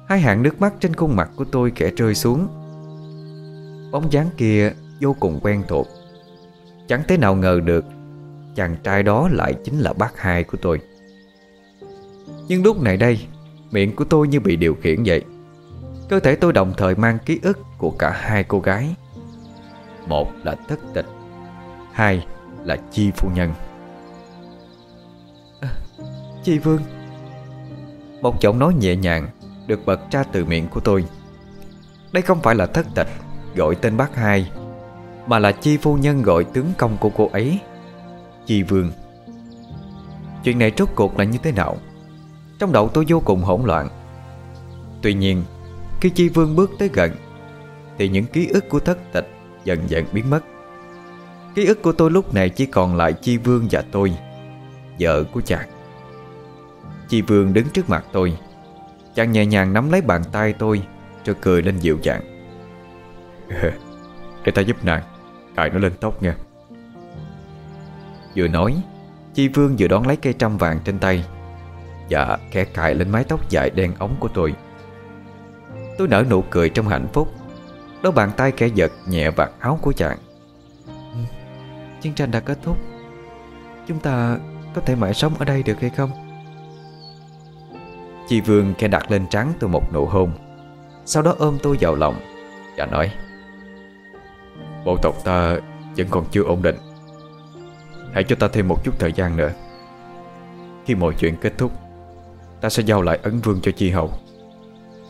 Hai hàng nước mắt trên khuôn mặt của tôi kẻ rơi xuống. Bóng dáng kia vô cùng quen thuộc. Chẳng thế nào ngờ được, Chàng trai đó lại chính là bác hai của tôi. Nhưng lúc này đây, Miệng của tôi như bị điều khiển vậy. Cơ thể tôi đồng thời mang ký ức Của cả hai cô gái. Một là thất tịch, Hai là Chi Phu Nhân. Chi Vương. Một giọng nói nhẹ nhàng, Được bật ra từ miệng của tôi. Đây không phải là thất tịch, Gọi tên bác hai, Mà là Chi Phu Nhân gọi tướng công của cô ấy, Chi Vương. Chuyện này rốt cuộc là như thế nào? Trong đầu tôi vô cùng hỗn loạn. Tuy nhiên, Khi Chi Vương bước tới gần, Thì những ký ức của thất tịch Dần dần biến mất. Ký ức của tôi lúc này chỉ còn lại Chi Vương và tôi, Vợ của chàng. Chi Vương đứng trước mặt tôi. Chàng nhẹ nhàng nắm lấy bàn tay tôi, Rồi cười lên dịu dàng. <laughs> Để ta giúp nàng, Cài nó lên tóc nha. Vừa nói, Chi Vương vừa đón lấy cây trăm vàng trên tay. Và khẽ cài lên mái tóc dài đen ống của tôi. Tôi nở nụ cười trong hạnh phúc. Đôi bàn tay khẽ giật nhẹ vạt áo của chàng. Chiến tranh đã kết thúc. Chúng ta có thể mãi sống ở đây được hay không? Chi Vương khẽ đặt lên trán tôi một nụ hôn. Sau đó ôm tôi vào lòng Và nói, Bộ tộc ta vẫn còn chưa ổn định. Hãy cho ta thêm một chút thời gian nữa. Khi mọi chuyện kết thúc, Ta sẽ giao lại ấn vương cho chi hậu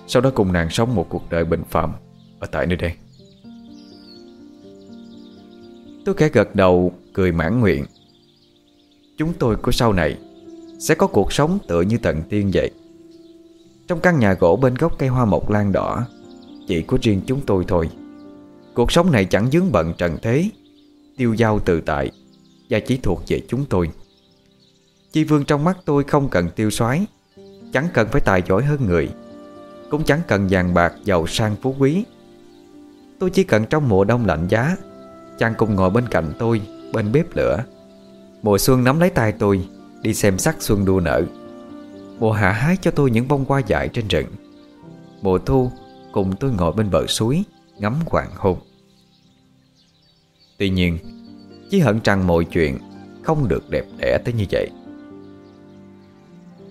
Sau đó cùng nàng sống một cuộc đời bình phạm Ở tại nơi đây. Tôi khẽ gật đầu, Cười mãn nguyện. Chúng tôi của sau này Sẽ có cuộc sống tựa như tận tiên vậy. Trong căn nhà gỗ bên gốc cây hoa mộc lan đỏ, Chỉ có riêng chúng tôi thôi. Cuộc sống này chẳng dướng bận trần thế. Tiêu dao tự tại Và chỉ thuộc về chúng tôi. Chi vương trong mắt tôi không cần tiêu soái, Chẳng cần phải tài giỏi hơn người, Cũng chẳng cần vàng bạc, giàu sang, phú quý. Tôi chỉ cần trong mùa đông lạnh giá, Chàng cùng ngồi bên cạnh tôi, Bên bếp lửa. Mùa xuân nắm lấy tay tôi, Đi xem sắc xuân đua nở. Mùa hạ hái cho tôi những bông hoa dại trên rừng. Mùa thu, Cùng tôi ngồi bên bờ suối, Ngắm hoàng hôn. Tuy nhiên, Chỉ hận rằng mọi chuyện Không được đẹp đẽ tới như vậy.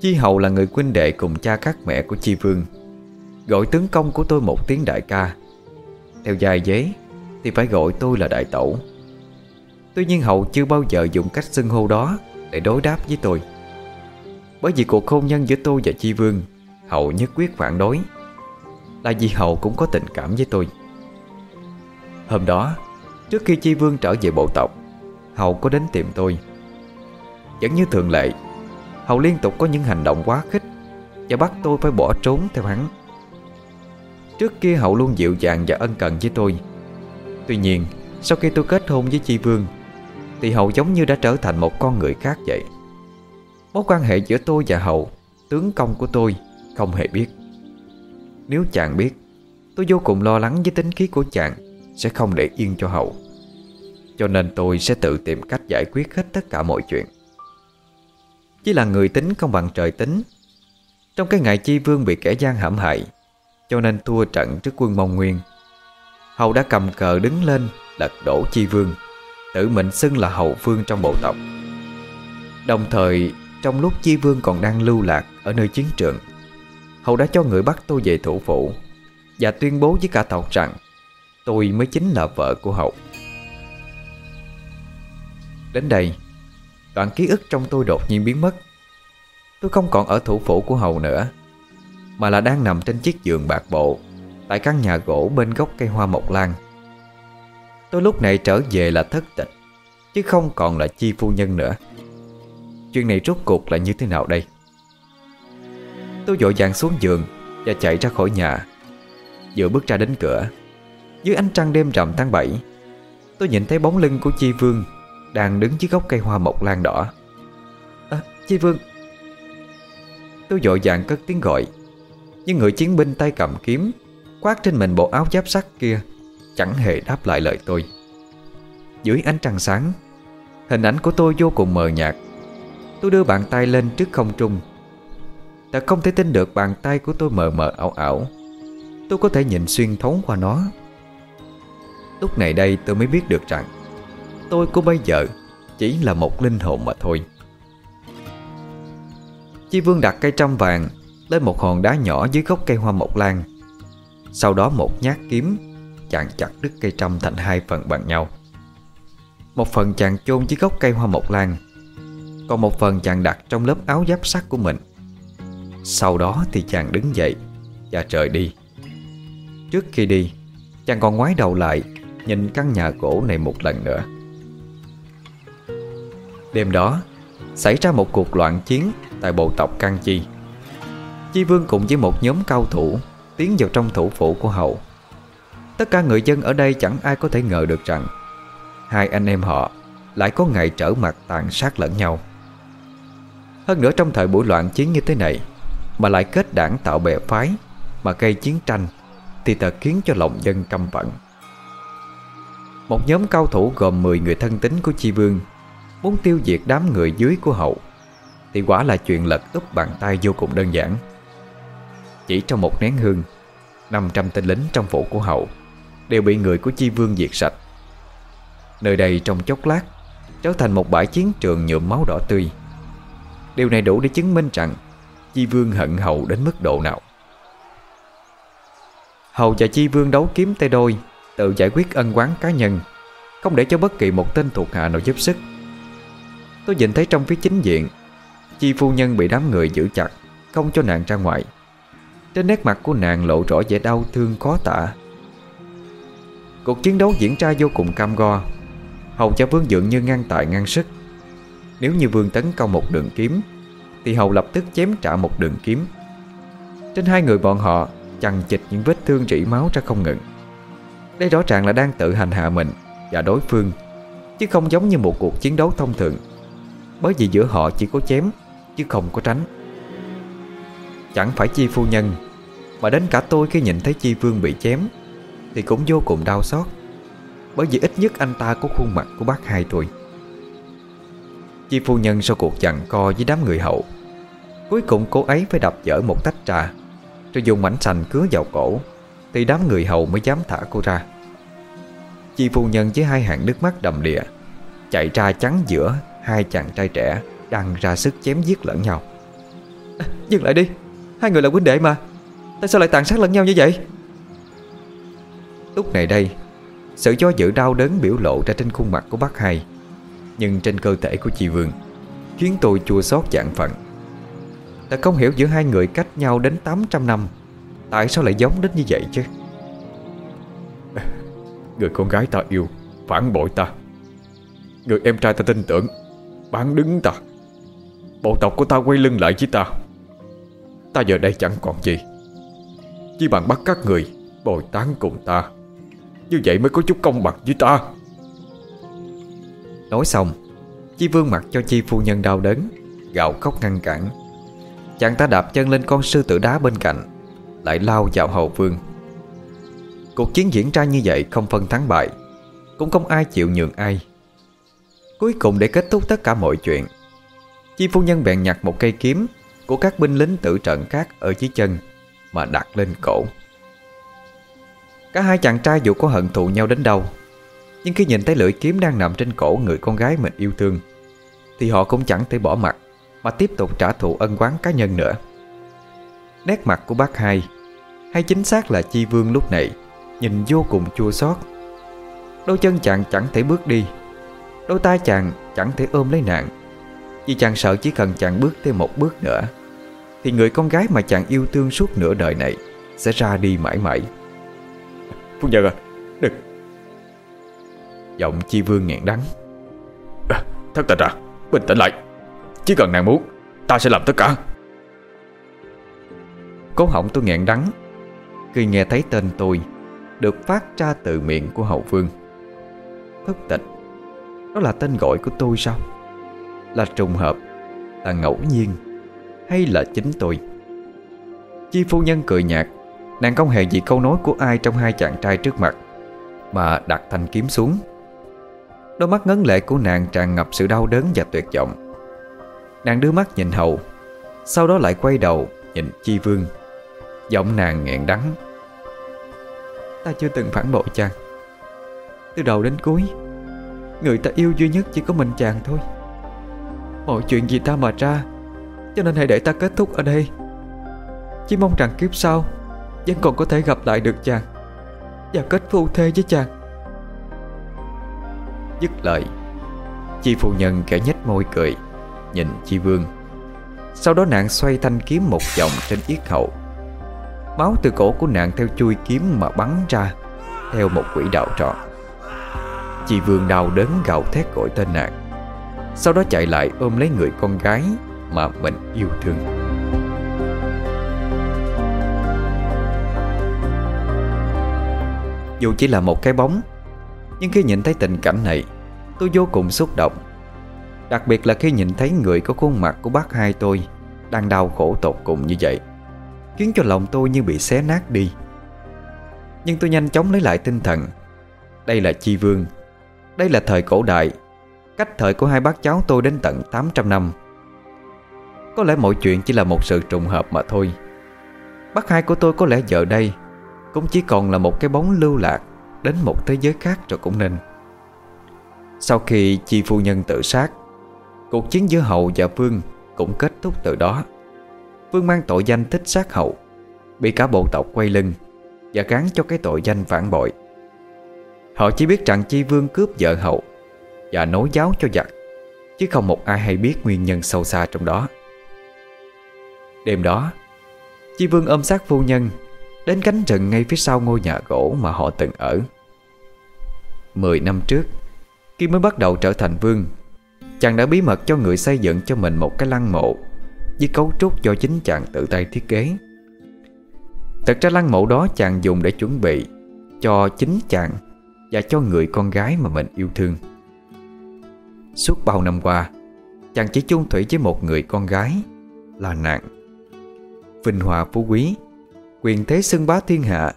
Chi Hậu là người huynh đệ cùng cha các mẹ của Chi Vương. Gọi tướng công của tôi một tiếng đại ca. Theo dài giấy Thì phải gọi tôi là đại tẩu. Tuy nhiên Hậu chưa bao giờ dùng cách xưng hô đó Để đối đáp với tôi. Bởi vì cuộc hôn nhân giữa tôi và Chi Vương Hậu nhất quyết phản đối. Là vì Hậu cũng có tình cảm với tôi. Hôm đó, Trước khi Chi Vương trở về bộ tộc Hậu có đến tìm tôi. Vẫn như thường lệ Hậu liên tục có những hành động quá khích Và bắt tôi phải bỏ trốn theo hắn. Trước kia Hậu luôn dịu dàng và ân cần với tôi. Tuy nhiên, Sau khi tôi kết hôn với Chi Vương, Thì Hậu giống như đã trở thành một con người khác vậy. Mối quan hệ giữa tôi và Hậu, Tướng công của tôi, Không hề biết. Nếu chàng biết, Tôi vô cùng lo lắng với tính khí của chàng Sẽ không để yên cho Hậu. Cho nên tôi sẽ tự tìm cách giải quyết hết tất cả mọi chuyện. Chỉ là người tính không bằng trời tính. Trong cái ngày Chi Vương bị kẻ gian hãm hại, Cho nên thua trận trước quân Mông Nguyên. Hậu đã cầm cờ đứng lên lật đổ Chi Vương, Tự mình xưng là hậu vương trong bộ tộc. Đồng thời trong lúc Chi Vương còn đang lưu lạc Ở nơi chiến trường. Hầu đã cho người bắt tôi về thủ phủ Và tuyên bố với cả tộc rằng Tôi mới chính là vợ của Hậu. Đến đây, Đoạn ký ức trong tôi đột nhiên biến mất. Tôi không còn ở thủ phủ của Hầu nữa, Mà là đang nằm trên chiếc giường bạc bộ Tại căn nhà gỗ bên gốc cây hoa mộc lan. Tôi lúc này trở về là thất tịch, Chứ không còn là chi phu nhân nữa. Chuyện này rốt cuộc là như thế nào đây? Tôi vội vàng xuống giường Và chạy ra khỏi nhà. Vừa bước ra đến cửa Dưới ánh trăng đêm rằm tháng 7 Tôi nhìn thấy bóng lưng của Chi Vương Đang đứng dưới gốc cây hoa mộc lan đỏ. À, Chi Vương. Tôi vội vàng cất tiếng gọi Nhưng người chiến binh tay cầm kiếm Khoác trên mình bộ áo giáp sắt kia Chẳng hề đáp lại lời tôi. Dưới ánh trăng sáng Hình ảnh của tôi vô cùng mờ nhạt. Tôi đưa bàn tay lên trước không trung. Ta không thể tin được bàn tay của tôi mờ mờ ảo ảo. Tôi có thể nhìn xuyên thấu qua nó. Lúc này đây tôi mới biết được rằng, Tôi của bây giờ Chỉ là một linh hồn mà thôi. Chi Vương đặt cây trăm vàng Lên một hòn đá nhỏ dưới gốc cây hoa mộc lan. Sau đó một nhát kiếm Chàng chặt đứt cây trăm thành hai phần bằng nhau. Một phần chàng chôn dưới gốc cây hoa mộc lan. Còn một phần chàng đặt trong lớp áo giáp sắt của mình. Sau đó thì chàng đứng dậy Và rời đi. Trước khi đi, Chàng còn ngoái đầu lại, Nhìn căn nhà gỗ này một lần nữa. Đêm đó, Xảy ra một cuộc loạn chiến Tại bộ tộc Cang Chi. Chi Vương cùng với một nhóm cao thủ Tiến vào trong thủ phủ của hậu Tất cả người dân ở đây chẳng ai có thể ngờ được rằng Hai anh em họ Lại có ngày trở mặt tàn sát lẫn nhau. Hơn nữa trong thời buổi loạn chiến như thế này, Mà lại kết đảng tạo bè phái, Mà gây chiến tranh, Thì thật khiến cho lòng dân căm phẫn. Một nhóm cao thủ gồm 10 người thân tín của Chi Vương Muốn tiêu diệt đám người dưới của hậu, Thì quả là chuyện lật úp bàn tay vô cùng đơn giản. Chỉ trong một nén hương 500 tên lính trong phủ của hậu Đều bị người của Chi Vương diệt sạch. Nơi đây trong chốc lát, Trở thành một bãi chiến trường nhuộm máu đỏ tươi Điều này đủ để chứng minh rằng Chi Vương hận hậu đến mức độ nào. Hầu và Chi Vương đấu kiếm tay đôi, Tự giải quyết ân oán cá nhân, Không để cho bất kỳ một tên thuộc hạ nào giúp sức. Tôi nhìn thấy trong phía chính diện, Chi phu nhân bị đám người giữ chặt, Không cho nàng ra ngoài. Trên nét mặt của nàng lộ rõ vẻ đau thương khó tả. Cuộc chiến đấu diễn ra vô cùng cam go. Hầu cho Vương Dượng như ngang tài ngang sức. Nếu như Vương tấn công một đường kiếm, Thì Hầu lập tức chém trả một đường kiếm. Trên hai người bọn họ, Chằng chịch những vết thương rỉ máu ra không ngừng. Đây rõ ràng là đang tự hành hạ mình Và đối phương, Chứ không giống như một cuộc chiến đấu thông thường. Bởi vì giữa họ chỉ có chém, Chứ không có tránh. Chẳng phải chi phu nhân, Mà đến cả tôi khi nhìn thấy chi vương bị chém, Thì cũng vô cùng đau xót. Bởi vì ít nhất anh ta có khuôn mặt của bác hai tuổi. Chi phu nhân sau cuộc chặn co với đám người hậu Cuối cùng cô ấy phải đập dở một tách trà Rồi dùng mảnh sành cứa vào cổ Thì đám người hậu mới dám thả cô ra. Chi phu nhân với hai hàng nước mắt đầm đìa Chạy ra chắn giữa hai chàng trai trẻ Đang ra sức chém giết lẫn nhau. À, Dừng lại đi Hai người là huynh đệ mà Tại sao lại tàn sát lẫn nhau như vậy? Lúc này đây Sự do dự đau đớn biểu lộ ra trên khuôn mặt của bác hai nhưng trên cơ thể của chị Vương, Khiến tôi chua xót dạng phận. Ta không hiểu giữa hai người cách nhau đến 800 năm, Tại sao lại giống đến như vậy chứ? <laughs> Người con gái ta yêu, Phản bội ta. Người em trai ta tin tưởng, Bán đứng ta. Bộ tộc của ta quay lưng lại với ta. Ta giờ đây chẳng còn gì. Chỉ bằng bắt các người, Bồi tán cùng ta. Như vậy mới có chút công bằng với ta. Nói xong, Chi Vương mặc cho Chi phu nhân đau đớn Gạo khóc ngăn cản. Chàng ta đạp chân lên con sư tử đá bên cạnh, Lại lao vào hậu vương. Cuộc chiến diễn ra như vậy không phân thắng bại, Cũng không ai chịu nhường ai. Cuối cùng để kết thúc tất cả mọi chuyện, Chi phu nhân bèn nhặt một cây kiếm Của các binh lính tử trận khác ở dưới chân Mà đặt lên cổ. Cả hai chàng trai dù có hận thù nhau đến đâu nhưng khi nhìn thấy lưỡi kiếm đang nằm trên cổ người con gái mình yêu thương, Thì họ cũng chẳng thể bỏ mặt, Mà tiếp tục trả thù ân quán cá nhân nữa. Nét mặt của bác hai, Hay chính xác là Chi Vương lúc này, Nhìn vô cùng chua xót. Đôi chân chàng chẳng thể bước đi, Đôi tay chàng chẳng thể ôm lấy nàng. Vì chàng sợ chỉ cần chàng bước thêm một bước nữa, Thì người con gái mà chàng yêu thương suốt nửa đời này Sẽ ra đi mãi mãi. Phu nhân à Giọng chi vương nghẹn đắng. À, Thất tình à? Bình tĩnh lại. Chỉ cần nàng muốn Ta sẽ làm tất cả. Cố họng tôi nghẹn đắng. Khi nghe thấy tên tôi Được phát ra từ miệng của hậu phương Thất tịch. Đó là tên gọi của tôi sao? Là trùng hợp Là ngẫu nhiên Hay là chính tôi? Chi phu nhân cười nhạt. Nàng không hề gì câu nói của ai trong hai chàng trai trước mặt Mà đặt thanh kiếm xuống Đôi mắt ngấn lệ của nàng tràn ngập sự đau đớn và tuyệt vọng. Nàng đưa mắt nhìn hậu Sau đó lại quay đầu nhìn Chi Vương. Giọng nàng nghẹn đắng. Ta chưa từng phản bội chàng. Từ đầu đến cuối, Người ta yêu duy nhất chỉ có mình chàng thôi. Mọi chuyện gì ta mà ra, Cho nên hãy để ta kết thúc ở đây. Chỉ mong rằng kiếp sau, vẫn còn có thể gặp lại được chàng Và kết phu thê với chàng. Dứt lời. Chi phu nhân kẻ nhếch môi cười, Nhìn chi vương. Sau đó nàng xoay thanh kiếm một vòng trên yết hậu Máu từ cổ của nàng theo chui kiếm mà bắn ra, Theo một quỹ đạo tròn Chi vương đau đớn gào thét gọi tên nàng. Sau đó chạy lại ôm lấy người con gái Mà mình yêu thương. Dù chỉ là một cái bóng nhưng khi nhìn thấy tình cảnh này, Tôi vô cùng xúc động. Đặc biệt là khi nhìn thấy người có khuôn mặt của bác hai tôi Đang đau khổ tột cùng như vậy, Khiến cho lòng tôi như bị xé nát đi. Nhưng tôi nhanh chóng lấy lại tinh thần. Đây là Chi Vương. Đây là thời cổ đại, Cách thời của hai bác cháu tôi đến tận 800 năm. Có lẽ mọi chuyện chỉ là một sự trùng hợp mà thôi. Bác hai của tôi có lẽ giờ đây cũng chỉ còn là một cái bóng lưu lạc. Đến một thế giới khác rồi cũng nên. Sau khi chi phu nhân tự sát, Cuộc chiến giữa hậu và vương Cũng kết thúc từ đó. Vương mang tội danh thích sát hậu, Bị cả bộ tộc quay lưng Và gán cho cái tội danh phản bội. Họ chỉ biết rằng chi vương cướp vợ hậu Và nối giáo cho giặc, Chứ không một ai hay biết nguyên nhân sâu xa trong đó. Đêm đó, Chi vương ôm sát phu nhân Đến cánh rừng ngay phía sau ngôi nhà gỗ mà họ từng ở. Mười năm trước, Khi mới bắt đầu trở thành vương, Chàng đã bí mật cho người xây dựng cho mình một cái lăng mộ Với cấu trúc do chính chàng tự tay thiết kế. Thật ra lăng mộ đó chàng dùng để chuẩn bị Cho chính chàng Và cho người con gái mà mình yêu thương. Suốt bao năm qua, Chàng chỉ chung thủy với một người con gái Là nàng Vinh hòa phú quý Quyền thế xưng bá thiên hạ,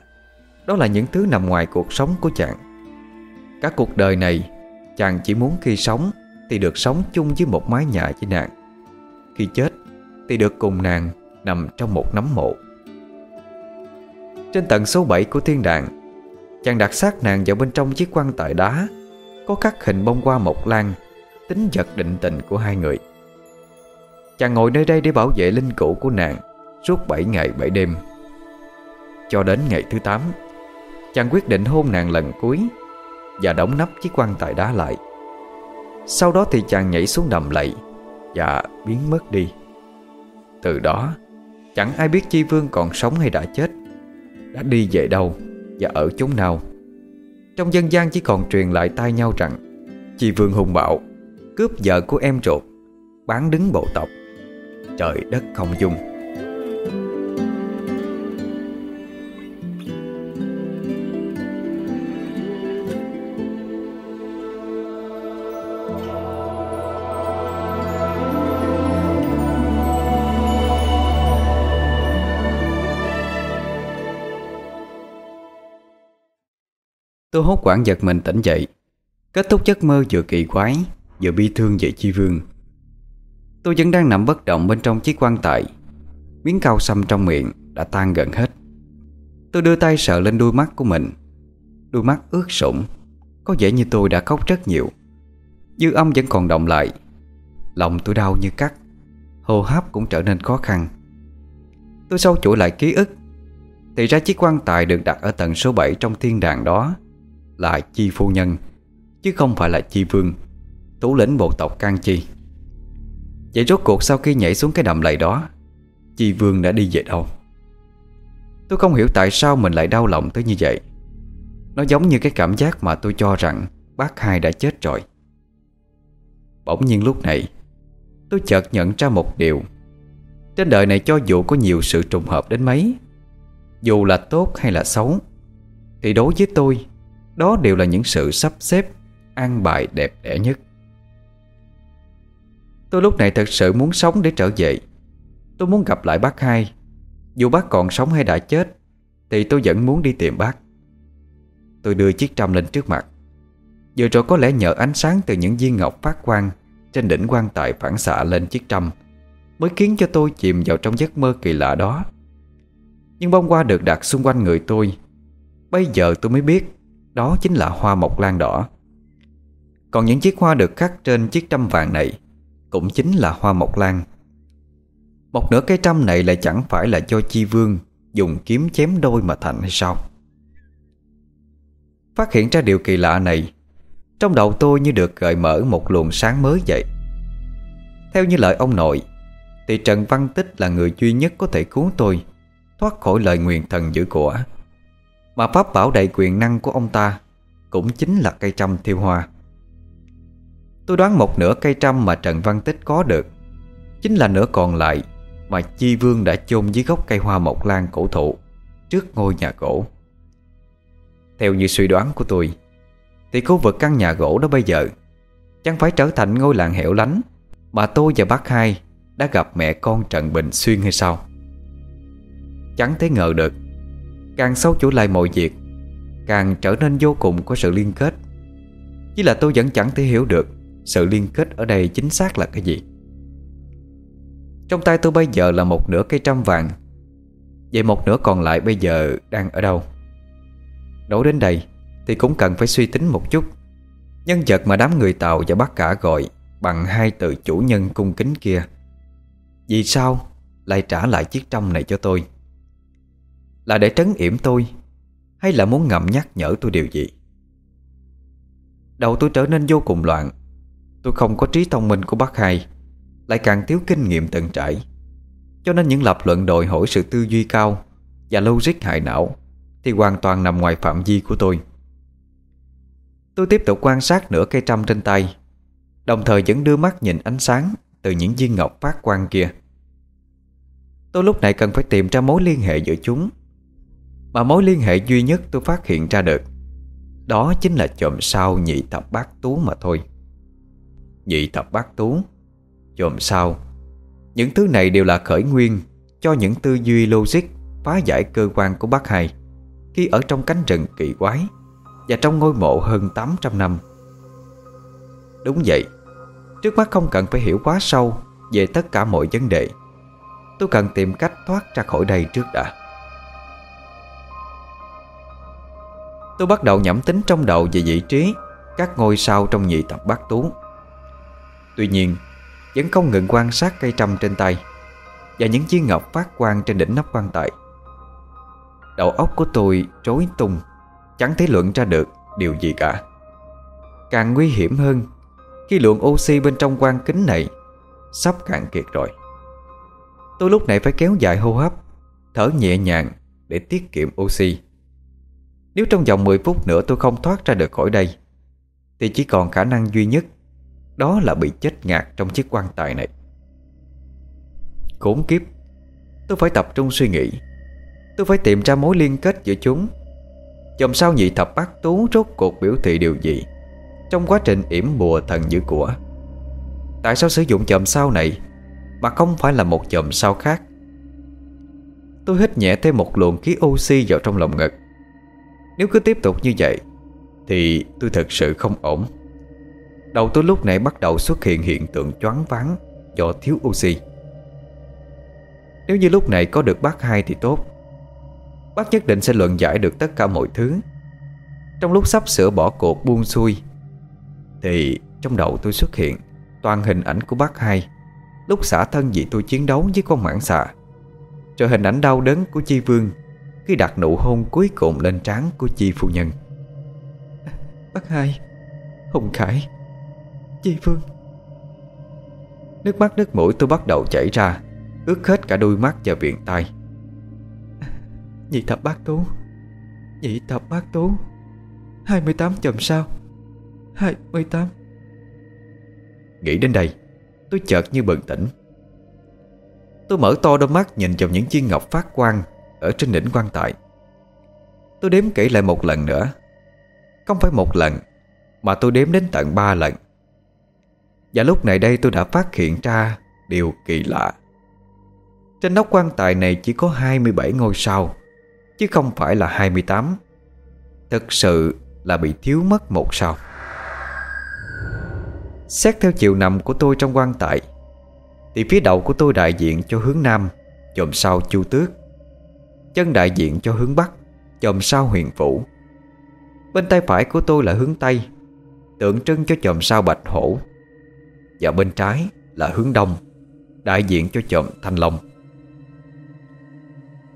Đó là những thứ nằm ngoài cuộc sống của chàng. Các cuộc đời này, Chàng chỉ muốn khi sống Thì được sống chung với một mái nhà với nàng. Khi chết Thì được cùng nàng nằm trong một nấm mộ. Trên tầng số 7 của thiên đàng, Chàng đặt xác nàng vào bên trong chiếc quan tài đá, Có khắc hình bông hoa mộc lan, Tính vật định tình của hai người. Chàng ngồi nơi đây để bảo vệ linh cữu của nàng Suốt 7 ngày 7 đêm cho đến ngày thứ 8 Chàng quyết định hôn nàng lần cuối Và đóng nắp chiếc quan tài đá lại. Sau đó thì chàng nhảy xuống đầm lầy Và biến mất đi. Từ đó, Chẳng ai biết Chi Vương còn sống hay đã chết, Đã đi về đâu Và ở chốn nào. Trong dân gian chỉ còn truyền lại tai nhau rằng, Chi Vương hùng bạo, Cướp vợ của em ruột Bán đứng bộ tộc, Trời đất không dung. Tôi hốt quảng giật mình tỉnh dậy. Kết thúc giấc mơ vừa kỳ quái, Vừa bi thương về chi vương. Tôi vẫn đang nằm bất động bên trong chiếc quan tài. Miếng cao xăm trong miệng đã tan gần hết. Tôi đưa tay sờ lên đôi mắt của mình. Đôi mắt ướt sũng, Có vẻ như tôi đã khóc rất nhiều. Dư âm vẫn còn động lại. Lòng tôi đau như cắt. Hô hấp cũng trở nên khó khăn. Tôi sâu chuỗi lại ký ức. Thì ra chiếc quan tài được đặt ở tầng số 7 Trong thiên đàng đó. Là Chi Phu Nhân, Chứ không phải là Chi Vương Thủ lĩnh bộ tộc Can Chi. Vậy rốt cuộc sau khi nhảy xuống cái đầm lầy đó, Chi Vương đã đi về đâu? Tôi không hiểu tại sao mình lại đau lòng tới như vậy. Nó giống như cái cảm giác mà tôi cho rằng Bác hai đã chết rồi. Bỗng nhiên lúc này, Tôi chợt nhận ra một điều. Trên đời này cho dù có nhiều sự trùng hợp đến mấy, Dù là tốt hay là xấu, Thì đối với tôi đó đều là những sự sắp xếp, An bài đẹp đẽ nhất. Tôi lúc này thật sự muốn sống để trở về. Tôi muốn gặp lại bác hai. Dù bác còn sống hay đã chết, Thì tôi vẫn muốn đi tìm bác. Tôi đưa chiếc trăm lên trước mặt. Vừa rồi có lẽ nhờ ánh sáng từ những viên ngọc phát quang Trên đỉnh quan tài phản xạ lên chiếc trăm Mới khiến cho tôi chìm vào trong giấc mơ kỳ lạ đó. Nhưng bông hoa được đặt xung quanh người tôi. Bây giờ tôi mới biết đó chính là hoa mộc lan đỏ. Còn những chiếc hoa được khắc trên chiếc trăm vàng này Cũng chính là hoa mộc lan. Một nửa cây trăm này lại chẳng phải là cho chi vương Dùng kiếm chém đôi mà thành hay sao? Phát hiện ra điều kỳ lạ này, Trong đầu tôi như được gợi mở một luồng sáng mới vậy. Theo như lời ông nội, Thì Trần Văn Tích là người duy nhất có thể cứu tôi Thoát khỏi lời nguyền thần giữ của mà pháp bảo đầy quyền năng của ông ta Cũng chính là cây trăm thiêu hoa. Tôi đoán một nửa cây trăm mà Trần Văn Tích có được Chính là nửa còn lại Mà Chi Vương đã chôn dưới gốc cây hoa mộc lan cổ thụ Trước ngôi nhà gỗ. Theo như suy đoán của tôi, Thì khu vực căn nhà gỗ đó bây giờ Chẳng phải trở thành ngôi làng hẻo lánh Mà tôi và bác hai Đã gặp mẹ con Trần Bình Xuyên hay sao? Chẳng thể ngờ được Càng sâu chủ lại mọi việc, Càng trở nên vô cùng có sự liên kết. Chỉ là tôi vẫn chẳng thể hiểu được Sự liên kết ở đây chính xác là cái gì. Trong tay tôi bây giờ là một nửa cây trăm vàng, Vậy một nửa còn lại bây giờ đang ở đâu? Nói đến đây Thì cũng cần phải suy tính một chút. Nhân vật mà đám người Tàu và bác cả gọi Bằng hai từ chủ nhân cung kính kia, Vì sao lại trả lại chiếc trăm này cho tôi? Là để trấn yểm tôi, Hay là muốn ngầm nhắc nhở tôi điều gì? Đầu tôi trở nên vô cùng loạn. Tôi không có trí thông minh của bác hai, Lại càng thiếu kinh nghiệm tận trải. Cho nên những lập luận đòi hỏi sự tư duy cao Và logic hại não Thì hoàn toàn nằm ngoài phạm vi của tôi. Tôi tiếp tục quan sát nửa cây trăm trên tay, Đồng thời vẫn đưa mắt nhìn ánh sáng Từ những viên ngọc phát quang kia. Tôi lúc này cần phải tìm ra mối liên hệ giữa chúng mà mối liên hệ duy nhất tôi phát hiện ra được, Đó chính là chòm sao nhị thập bát tú mà thôi. Nhị thập bát tú Chòm sao Những thứ này đều là khởi nguyên Cho những tư duy logic Phá giải cơ quan của bác hai, Khi ở trong cánh rừng kỳ quái Và trong ngôi mộ hơn 800 năm. Đúng vậy, Trước mắt không cần phải hiểu quá sâu Về tất cả mọi vấn đề. Tôi cần tìm cách thoát ra khỏi đây trước đã. Tôi bắt đầu nhẩm tính trong đầu về vị trí, Các ngôi sao trong nhị tập bát tú. Tuy nhiên, Vẫn không ngừng quan sát cây trăm trên tay Và những viên ngọc phát quang trên đỉnh nắp quan tài. Đầu óc của tôi rối tung, Chẳng thể luận ra được điều gì cả. Càng nguy hiểm hơn, Khi lượng oxy bên trong quan kính này Sắp cạn kiệt rồi. Tôi lúc này phải kéo dài hô hấp, Thở nhẹ nhàng để tiết kiệm oxy. Nếu trong vòng 10 phút nữa tôi không thoát ra được khỏi đây, Thì chỉ còn khả năng duy nhất Đó là bị chết ngạt trong chiếc quan tài này. Khốn kiếp, Tôi phải tập trung suy nghĩ. Tôi phải tìm ra mối liên kết giữa chúng. Chòm sao nhị thập bát tú rốt cuộc biểu thị điều gì Trong quá trình yểm bùa thần dữ của? Tại sao sử dụng chòm sao này Mà không phải là một chòm sao khác? Tôi hít nhẹ thêm một luồng khí oxy vào trong lòng ngực. Nếu cứ tiếp tục như vậy, Thì tôi thật sự không ổn. Đầu tôi lúc này bắt đầu xuất hiện hiện tượng choáng váng Do thiếu oxy. Nếu như lúc này có được bác hai thì tốt. Bác nhất định sẽ luận giải được tất cả mọi thứ. Trong lúc sắp sửa bỏ cuộc buông xuôi, Thì trong đầu tôi xuất hiện Toàn hình ảnh của bác hai, Lúc xả thân vì tôi chiến đấu với con mãng xà. Rồi hình ảnh đau đớn của Chi Vương khi đặt nụ hôn cuối cùng lên trán của Chi Phu Nhân. Bác hai Hùng Khải Chi Vương Nước mắt nước mũi tôi bắt đầu chảy ra Ướt hết cả đôi mắt và viền tay Nhị thập bác tú Nhị thập bác tú 28 chùm sao? 28 Nghĩ đến đây Tôi chợt như bừng tỉnh. Tôi mở to đôi mắt nhìn vào những viên ngọc phát quang ở trên đỉnh quan tài. Tôi đếm kỹ lại một lần nữa. Không phải một lần, Mà tôi đếm đến tận ba lần. Và lúc này đây tôi đã phát hiện ra Điều kỳ lạ. Trên nóc quan tài này chỉ có 27 ngôi sao, Chứ không phải là 28 Thực sự là bị thiếu mất một sao. Xét theo chiều nằm của tôi trong quan tài, Thì phía đầu của tôi đại diện cho hướng Nam, Chồm sao Chu Tước. Chân đại diện cho hướng Bắc, Chòm sao Huyền Vũ. Bên tay phải của tôi là hướng Tây, Tượng trưng cho chòm sao Bạch Hổ. Và bên trái là hướng Đông, Đại diện cho chòm Thanh Long.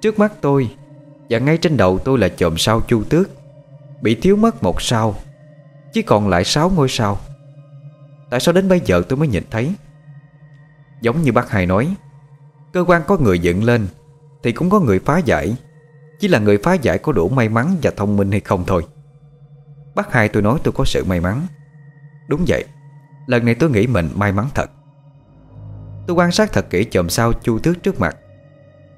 Trước mắt tôi, Và ngay trên đầu tôi là chòm sao Chu Tước, Bị thiếu mất một sao, Chỉ còn lại sáu ngôi sao. Tại sao đến bây giờ tôi mới nhìn thấy? Giống như bác hai nói, Cơ quan có người dựng lên thì cũng có người phá giải. Chỉ là người phá giải có đủ may mắn và thông minh hay không thôi. Bác hai tôi nói tôi có sự may mắn. Đúng vậy, Lần này tôi nghĩ mình may mắn thật. Tôi quan sát thật kỹ chòm sao chu tước trước mặt.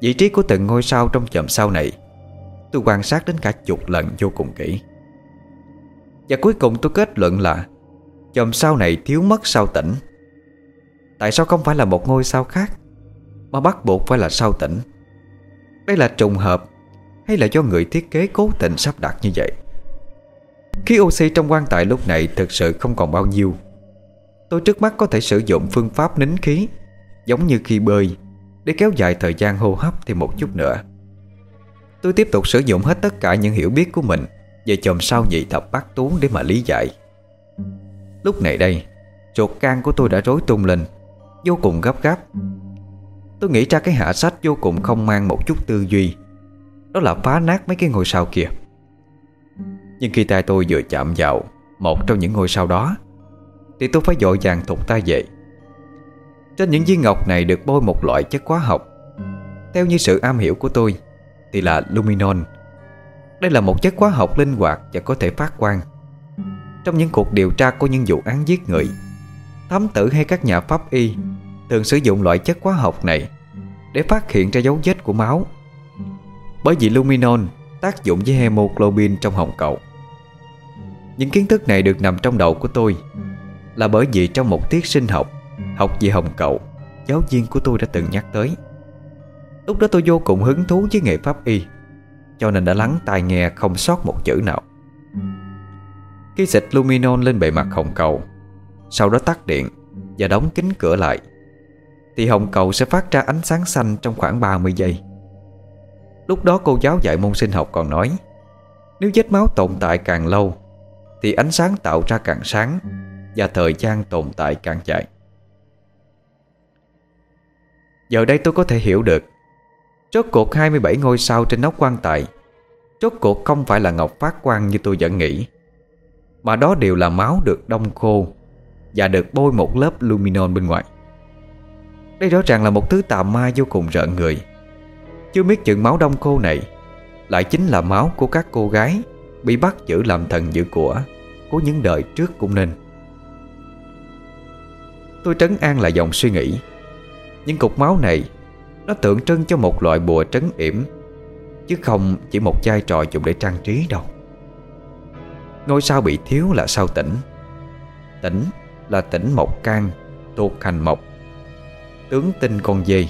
Vị trí của từng ngôi sao trong chòm sao này, Tôi quan sát đến cả chục lần vô cùng kỹ. Và cuối cùng tôi kết luận là, Chòm sao này thiếu mất sao tỉnh. Tại sao không phải là một ngôi sao khác, Mà bắt buộc phải là sao tỉnh? Đây là trùng hợp Hay là do người thiết kế cố tình sắp đặt như vậy? Khí oxy trong quan tài lúc này thực sự không còn bao nhiêu. Tôi trước mắt có thể sử dụng phương pháp nín khí, Giống như khi bơi, Để kéo dài thời gian hô hấp thêm một chút nữa. Tôi tiếp tục sử dụng hết tất cả những hiểu biết của mình Về chòm sao nhị thập bát tú để mà lý giải. Lúc này đây, Chuột can của tôi đã rối tung lên, Vô cùng gấp gáp. Tôi nghĩ ra cái hạ sách vô cùng không mang một chút tư duy. Đó là phá nát mấy cái ngôi sao kia. Nhưng khi tay tôi vừa chạm vào Một trong những ngôi sao đó, Thì tôi phải dội vàng thụt tay về Trên những viên ngọc này được bôi một loại chất hóa học. Theo như sự am hiểu của tôi, Thì là luminon. Đây là một chất hóa học linh hoạt và có thể phát quang. Trong những cuộc điều tra của những vụ án giết người, Thám tử hay các nhà pháp y Thường sử dụng loại chất hóa học này Để phát hiện ra dấu vết của máu. Bởi vì luminol tác dụng với hemoglobin trong hồng cầu. Những kiến thức này được nằm trong đầu của tôi Là bởi vì trong một tiết sinh học Học về hồng cầu, Giáo viên của tôi đã từng nhắc tới. Lúc đó tôi vô cùng hứng thú với nghề pháp y, Cho nên đã lắng tai nghe không sót một chữ nào. Khi xịt luminol lên bề mặt hồng cầu, Sau đó tắt điện Và đóng kín cửa lại thì hồng cầu sẽ phát ra ánh sáng xanh Trong khoảng 30 giây. Lúc đó cô giáo dạy môn sinh học còn nói, Nếu vết máu tồn tại càng lâu, Thì ánh sáng tạo ra càng sáng Và thời gian tồn tại càng dài. Giờ đây tôi có thể hiểu được chốt cuộc 27 ngôi sao trên nóc quan tài chốt cuộc không phải là ngọc phát quang như tôi vẫn nghĩ, mà đó đều là máu được đông khô Và được bôi một lớp luminon bên ngoài. Đây rõ ràng là một thứ tà ma vô cùng rợn người. Chưa biết chừng máu đông khô này, Lại chính là máu của các cô gái Bị bắt giữ làm thần giữ của Của những đời trước cũng nên. Tôi trấn an lại dòng suy nghĩ. Những cục máu này, Nó tượng trưng cho một loại bùa trấn yểm, Chứ không chỉ một chai trò dùng để trang trí đâu. Ngôi sao bị thiếu là sao tỉnh? Tỉnh là tỉnh Mộc Can Thuộc hành Mộc. Tướng tinh con dê.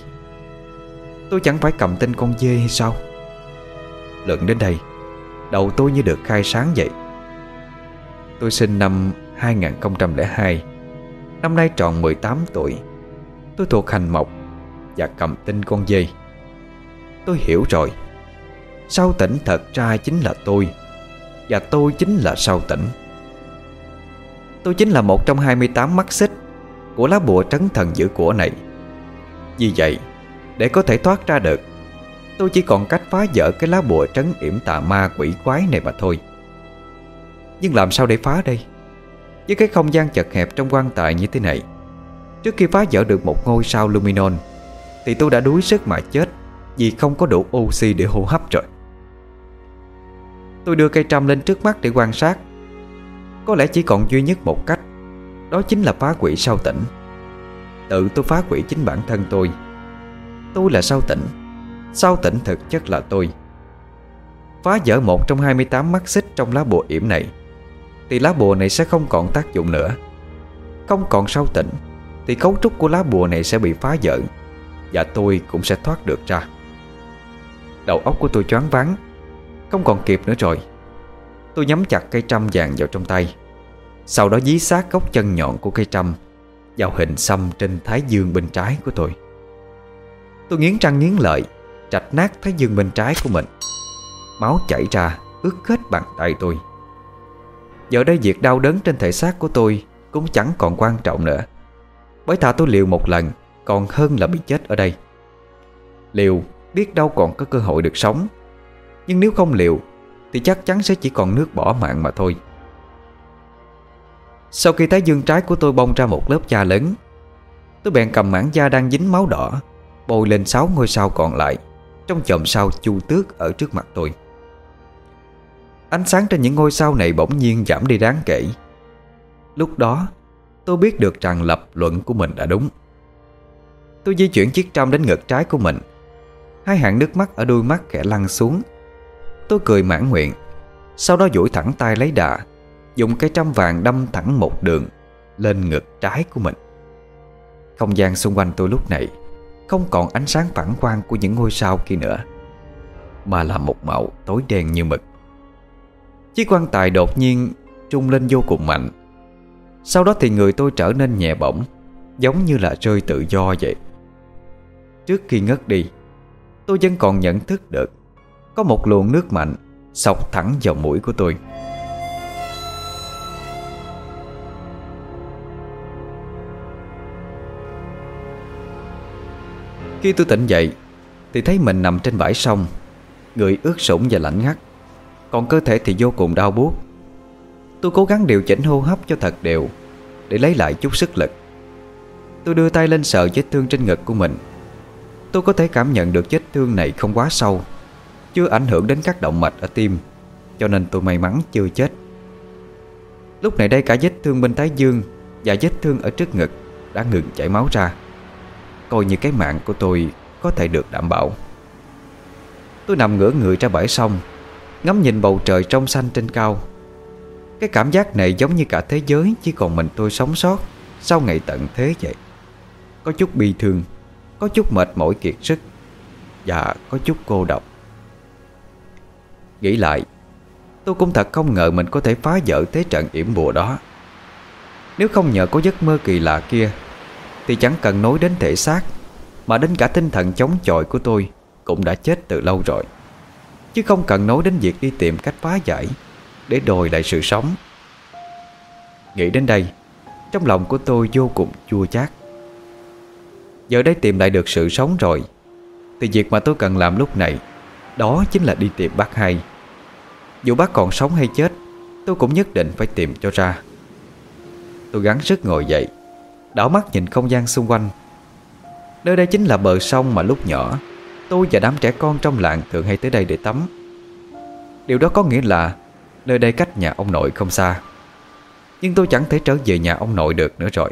Tôi chẳng phải cầm tinh con dê hay sao? Luận đến đây, Đầu tôi như được khai sáng vậy. Tôi sinh năm 2002 Năm nay tròn 18 tuổi. Tôi thuộc hành mộc Và cầm tinh con dê. Tôi hiểu rồi. Sao tỉnh thật ra chính là tôi, Và tôi chính là sao tỉnh. Tôi chính là một trong 28 mắt xích Của lá bùa trấn thần giữ của này. Vì vậy? Để có thể thoát ra được. Tôi chỉ còn cách phá vỡ cái lá bùa trấn yểm tà ma quỷ quái này mà thôi. Nhưng làm sao để phá đây? Với cái không gian chật hẹp trong quan tài như thế này, Trước khi phá vỡ được một ngôi sao Luminon, Thì tôi đã đuối sức mà chết Vì không có đủ oxy để hô hấp rồi. Tôi đưa cây trăm lên trước mắt để quan sát. Có lẽ chỉ còn duy nhất một cách, Đó chính là phá quỷ sao tỉnh. Tự tôi phá quỷ chính bản thân tôi. Tôi là sao tỉnh Sao tỉnh thực chất là tôi. Phá vỡ một trong 28 mắt xích trong lá bùa yểm này, Thì lá bùa này sẽ không còn tác dụng nữa. Không còn sao tỉnh Thì cấu trúc của lá bùa này sẽ bị phá vỡ, Và tôi cũng sẽ thoát được ra. Đầu óc của tôi choáng váng, Không còn kịp nữa rồi. Tôi nhắm chặt cây trăm vàng vào trong tay, Sau đó dí sát gốc chân nhọn của cây trăm vào hình xăm trên thái dương bên trái của tôi. Tôi nghiến răng nghiến lợi, Trạch nát thái dương bên trái của mình. Máu chảy ra, ướt hết bàn tay tôi. Giờ đây việc đau đớn trên thể xác của tôi Cũng chẳng còn quan trọng nữa. Bởi thà tôi liều một lần, Còn hơn là bị chết ở đây. Liều, biết đâu còn có cơ hội được sống. Nhưng nếu không liều, Thì chắc chắn sẽ chỉ còn nước bỏ mạng mà thôi. Sau khi thái dương trái của tôi bong ra một lớp da lớn, Tôi bèn cầm mảng da đang dính máu đỏ, Bôi lên sáu ngôi sao còn lại trong chòm sao chu tước ở trước mặt tôi. Ánh sáng trên những ngôi sao này bỗng nhiên giảm đi đáng kể. Lúc đó, tôi biết được rằng lập luận của mình đã đúng. Tôi di chuyển chiếc trăm đến ngực trái của mình. Hai hàng nước mắt ở đôi mắt khẽ lăn xuống. Tôi cười mãn nguyện, Sau đó duỗi thẳng tay lấy đà Dùng cây trăm vàng đâm thẳng một đường, Lên ngực trái của mình. Không gian xung quanh tôi lúc này không còn ánh sáng phản quang của những ngôi sao kia nữa, Mà là một màu tối đen như mực. Chiếc quan tài đột nhiên trung lên vô cùng mạnh. Sau đó thì người tôi trở nên nhẹ bỏng Giống như là rơi tự do vậy. Trước khi ngất đi, Tôi vẫn còn nhận thức được Có một luồng nước mạnh Sọc thẳng vào mũi của tôi. Khi tôi tỉnh dậy, Thì thấy mình nằm trên bãi sông, Người ướt sũng và lạnh ngắt. Còn cơ thể thì vô cùng đau buốt. Tôi cố gắng điều chỉnh hô hấp cho thật đều Để lấy lại chút sức lực. Tôi đưa tay lên sờ vết thương trên ngực của mình. Tôi có thể cảm nhận được vết thương này không quá sâu, Chưa ảnh hưởng đến các động mạch ở tim, Cho nên tôi may mắn chưa chết. Lúc này đây cả vết thương bên thái dương Và vết thương ở trước ngực Đã ngừng chảy máu ra. Coi như cái mạng của tôi Có thể được đảm bảo. Tôi nằm ngửa người ra bãi sông, Ngắm nhìn bầu trời trong xanh trên cao. Cái cảm giác này giống như cả thế giới, Chỉ còn mình tôi sống sót Sau ngày tận thế vậy. Có chút bi thương, Có chút mệt mỏi kiệt sức, Và có chút cô độc. Nghĩ lại, Tôi cũng thật không ngờ mình có thể phá vỡ thế trận yểm bùa đó. Nếu không nhờ có giấc mơ kỳ lạ kia thì chẳng cần nói đến thể xác, Mà đến cả tinh thần chống chọi của tôi Cũng đã chết từ lâu rồi. Chứ không cần nói đến việc đi tìm cách phá giải Để đòi lại sự sống. Nghĩ đến đây, Trong lòng của tôi vô cùng chua chát. Giờ đây tìm lại được sự sống rồi, Thì việc mà tôi cần làm lúc này, Đó chính là đi tìm bác hai. Dù bác còn sống hay chết, Tôi cũng nhất định phải tìm cho ra. Tôi gắng sức ngồi dậy Đảo mắt nhìn không gian xung quanh. Nơi đây chính là bờ sông mà lúc nhỏ, Tôi và đám trẻ con trong làng thường hay tới đây để tắm. Điều đó có nghĩa là Nơi đây cách nhà ông nội không xa. Nhưng tôi chẳng thể trở về nhà ông nội được nữa rồi.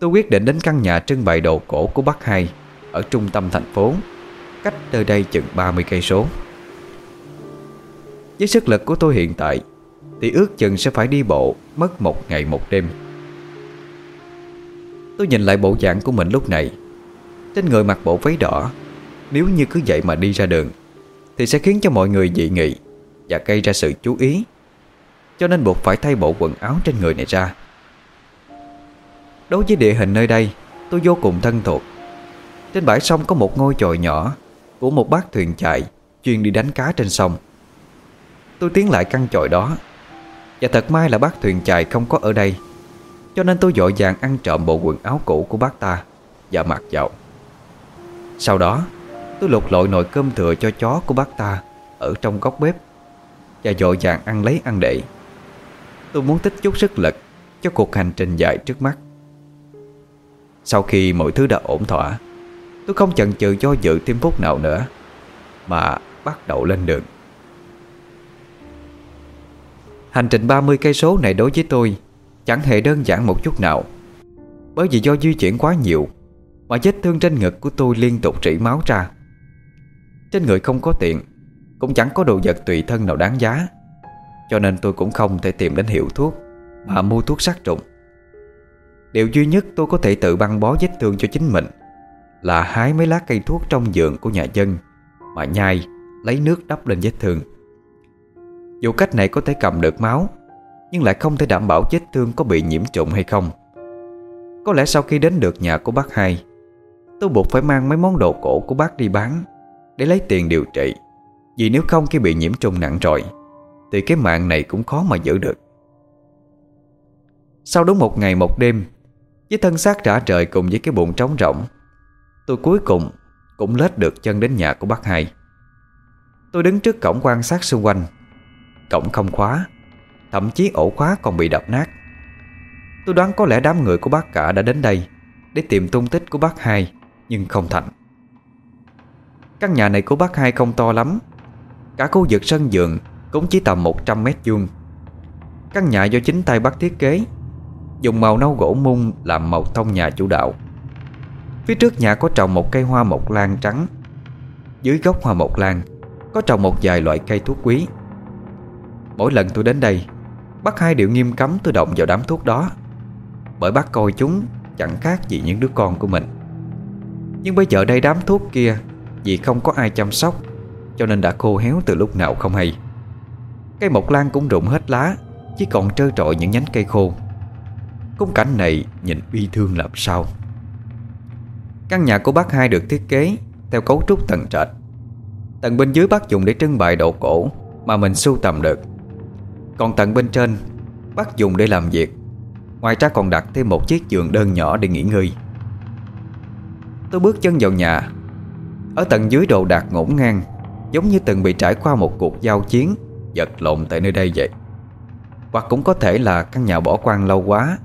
Tôi quyết định đến căn nhà trưng bày đồ cổ của bác hai Ở trung tâm thành phố, Cách nơi đây chừng 30 cây số. Với sức lực của tôi hiện tại, Thì ước chừng sẽ phải đi bộ Mất một ngày một đêm. Tôi nhìn lại bộ dạng của mình lúc này. Trên người mặc bộ váy đỏ, Nếu như cứ vậy mà đi ra đường, Thì sẽ khiến cho mọi người dị nghị Và gây ra sự chú ý. Cho nên buộc phải thay bộ quần áo trên người này ra. Đối với địa hình nơi đây, Tôi vô cùng thân thuộc. Trên bãi sông có một ngôi chòi nhỏ Của một bác thuyền chạy Chuyên đi đánh cá trên sông. Tôi tiến lại căn chòi đó Và thật may là bác thuyền chài không có ở đây. Cho nên tôi dội vàng ăn trộm bộ quần áo cũ của bác ta Và mặc vào. Sau đó, Tôi lục lội nồi cơm thừa cho chó của bác ta Ở trong góc bếp Và dội vàng ăn lấy ăn để Tôi muốn tích chút sức lực Cho cuộc hành trình dài trước mắt. Sau khi mọi thứ đã ổn thỏa, Tôi không chần chừ do dự thêm phút nào nữa, Mà bắt đầu lên đường. Hành trình 30 cây số này đối với tôi Chẳng hề đơn giản một chút nào. Bởi vì do di chuyển quá nhiều, Mà vết thương trên ngực của tôi liên tục rỉ máu ra. Trên người không có tiền Cũng chẳng có đồ vật tùy thân nào đáng giá, Cho nên tôi cũng không thể tìm đến hiệu thuốc, Mà mua thuốc sát trùng. Điều duy nhất tôi có thể tự băng bó vết thương cho chính mình Là hái mấy lá cây thuốc trong giường của nhà dân, Mà nhai, Lấy nước đắp lên vết thương. Dù cách này có thể cầm được máu nhưng lại không thể đảm bảo vết thương có bị nhiễm trùng hay không. Có lẽ sau khi đến được nhà của bác hai, Tôi buộc phải mang mấy món đồ cổ của bác đi bán Để lấy tiền điều trị, Vì nếu không khi bị nhiễm trùng nặng rồi, Thì cái mạng này cũng khó mà giữ được. Sau đúng một ngày một đêm, Với thân xác trả trời cùng với cái bụng trống rỗng, Tôi cuối cùng cũng lết được chân đến nhà của bác hai. Tôi đứng trước cổng quan sát xung quanh, Cổng không khóa. Thậm chí ổ khóa còn bị đập nát. Tôi đoán có lẽ đám người của bác cả đã đến đây Để tìm tung tích của bác hai, Nhưng không thành. Căn nhà này của bác hai không to lắm. Cả khu vực sân vườn Cũng chỉ tầm 100 mét vuông. Căn nhà do chính tay bác thiết kế, Dùng màu nâu gỗ mung Làm màu thông nhà chủ đạo. Phía trước nhà có trồng một cây hoa mộc lan trắng. Dưới gốc hoa mộc lan Có trồng một vài loại cây thuốc quý. Mỗi lần tôi đến đây Bác hai đều nghiêm cấm tôi động vào đám thuốc đó. Bởi bác coi chúng Chẳng khác gì những đứa con của mình. Nhưng bây giờ đây đám thuốc kia Vì không có ai chăm sóc, Cho nên đã khô héo từ lúc nào không hay. Cây mộc lan cũng rụng hết lá, Chỉ còn trơ trọi những nhánh cây khô. Khung cảnh này nhìn bi thương làm sao. Căn nhà của bác hai được thiết kế Theo cấu trúc tầng trệt. Tầng bên dưới bác dùng để trưng bày đồ cổ Mà mình sưu tầm được. Còn tầng bên trên, Bác dùng để làm việc. Ngoài ra còn đặt thêm một chiếc giường đơn nhỏ để nghỉ ngơi. Tôi bước chân vào nhà. Ở tầng dưới đồ đạc ngổn ngang, Giống như từng bị trải qua một cuộc giao chiến Giật lộn tại nơi đây vậy. Hoặc cũng có thể là căn nhà bỏ quan lâu quá,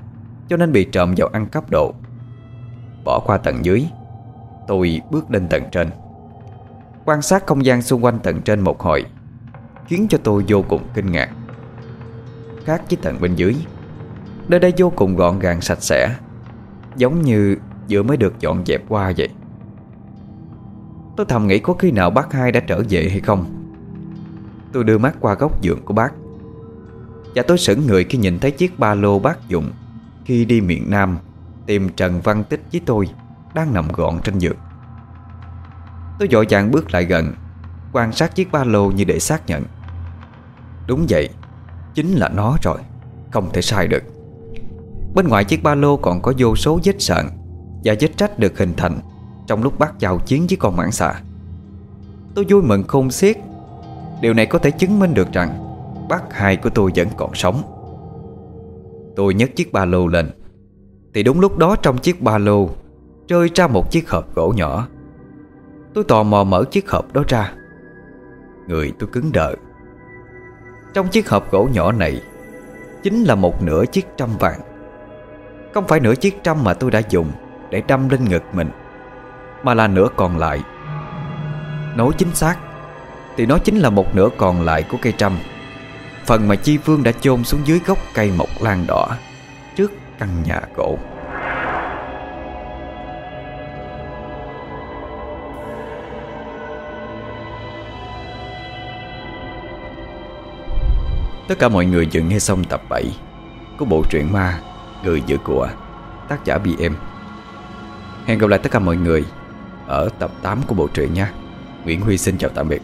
Cho nên bị trộm vào ăn cắp đồ. Bỏ qua tầng dưới, Tôi bước lên tầng trên. Quan sát không gian xung quanh tầng trên một hồi, Khiến cho tôi vô cùng kinh ngạc. Khác với tầng bên dưới. Nơi đây vô cùng gọn gàng, sạch sẽ, Giống như vừa mới được dọn dẹp qua vậy. Tôi thầm nghĩ có khi nào bác hai đã trở về hay không. Tôi đưa mắt qua góc giường của bác. Và tôi sững người khi nhìn thấy chiếc ba lô bác dùng Khi đi miền Nam Tìm Trần Văn Tích với tôi Đang nằm gọn trên giường. Tôi dội vàng bước lại gần, Quan sát chiếc ba lô như để xác nhận. Đúng vậy Chính là nó rồi. Không thể sai được. Bên ngoài chiếc ba lô còn có vô số vết sợn Và vết trách được hình thành Trong lúc bắt giao chiến với con mãng xà. Tôi vui mừng khôn xiết. Điều này có thể chứng minh được rằng Bác hai của tôi vẫn còn sống. Tôi nhấc chiếc ba lô lên. Thì đúng lúc đó trong chiếc ba lô Rơi ra một chiếc hộp gỗ nhỏ. Tôi tò mò mở chiếc hộp đó ra. Người tôi cứng đờ. Trong chiếc hộp gỗ nhỏ này, Chính là một nửa chiếc trăm vàng. Không phải nửa chiếc trăm mà tôi đã dùng Để đâm lên ngực mình, Mà là nửa còn lại. Nói chính xác, Thì nó chính là một nửa còn lại của cây trăm, Phần mà Chi Phương đã chôn xuống dưới gốc cây mộc lan đỏ Trước căn nhà gỗ. Tất cả mọi người vừa nghe xong tập 7 Của bộ truyện ma Người giữ của tác giả BM Hẹn gặp lại tất cả mọi người Ở tập 8 của bộ truyện nha. Nguyễn Huy xin chào tạm biệt.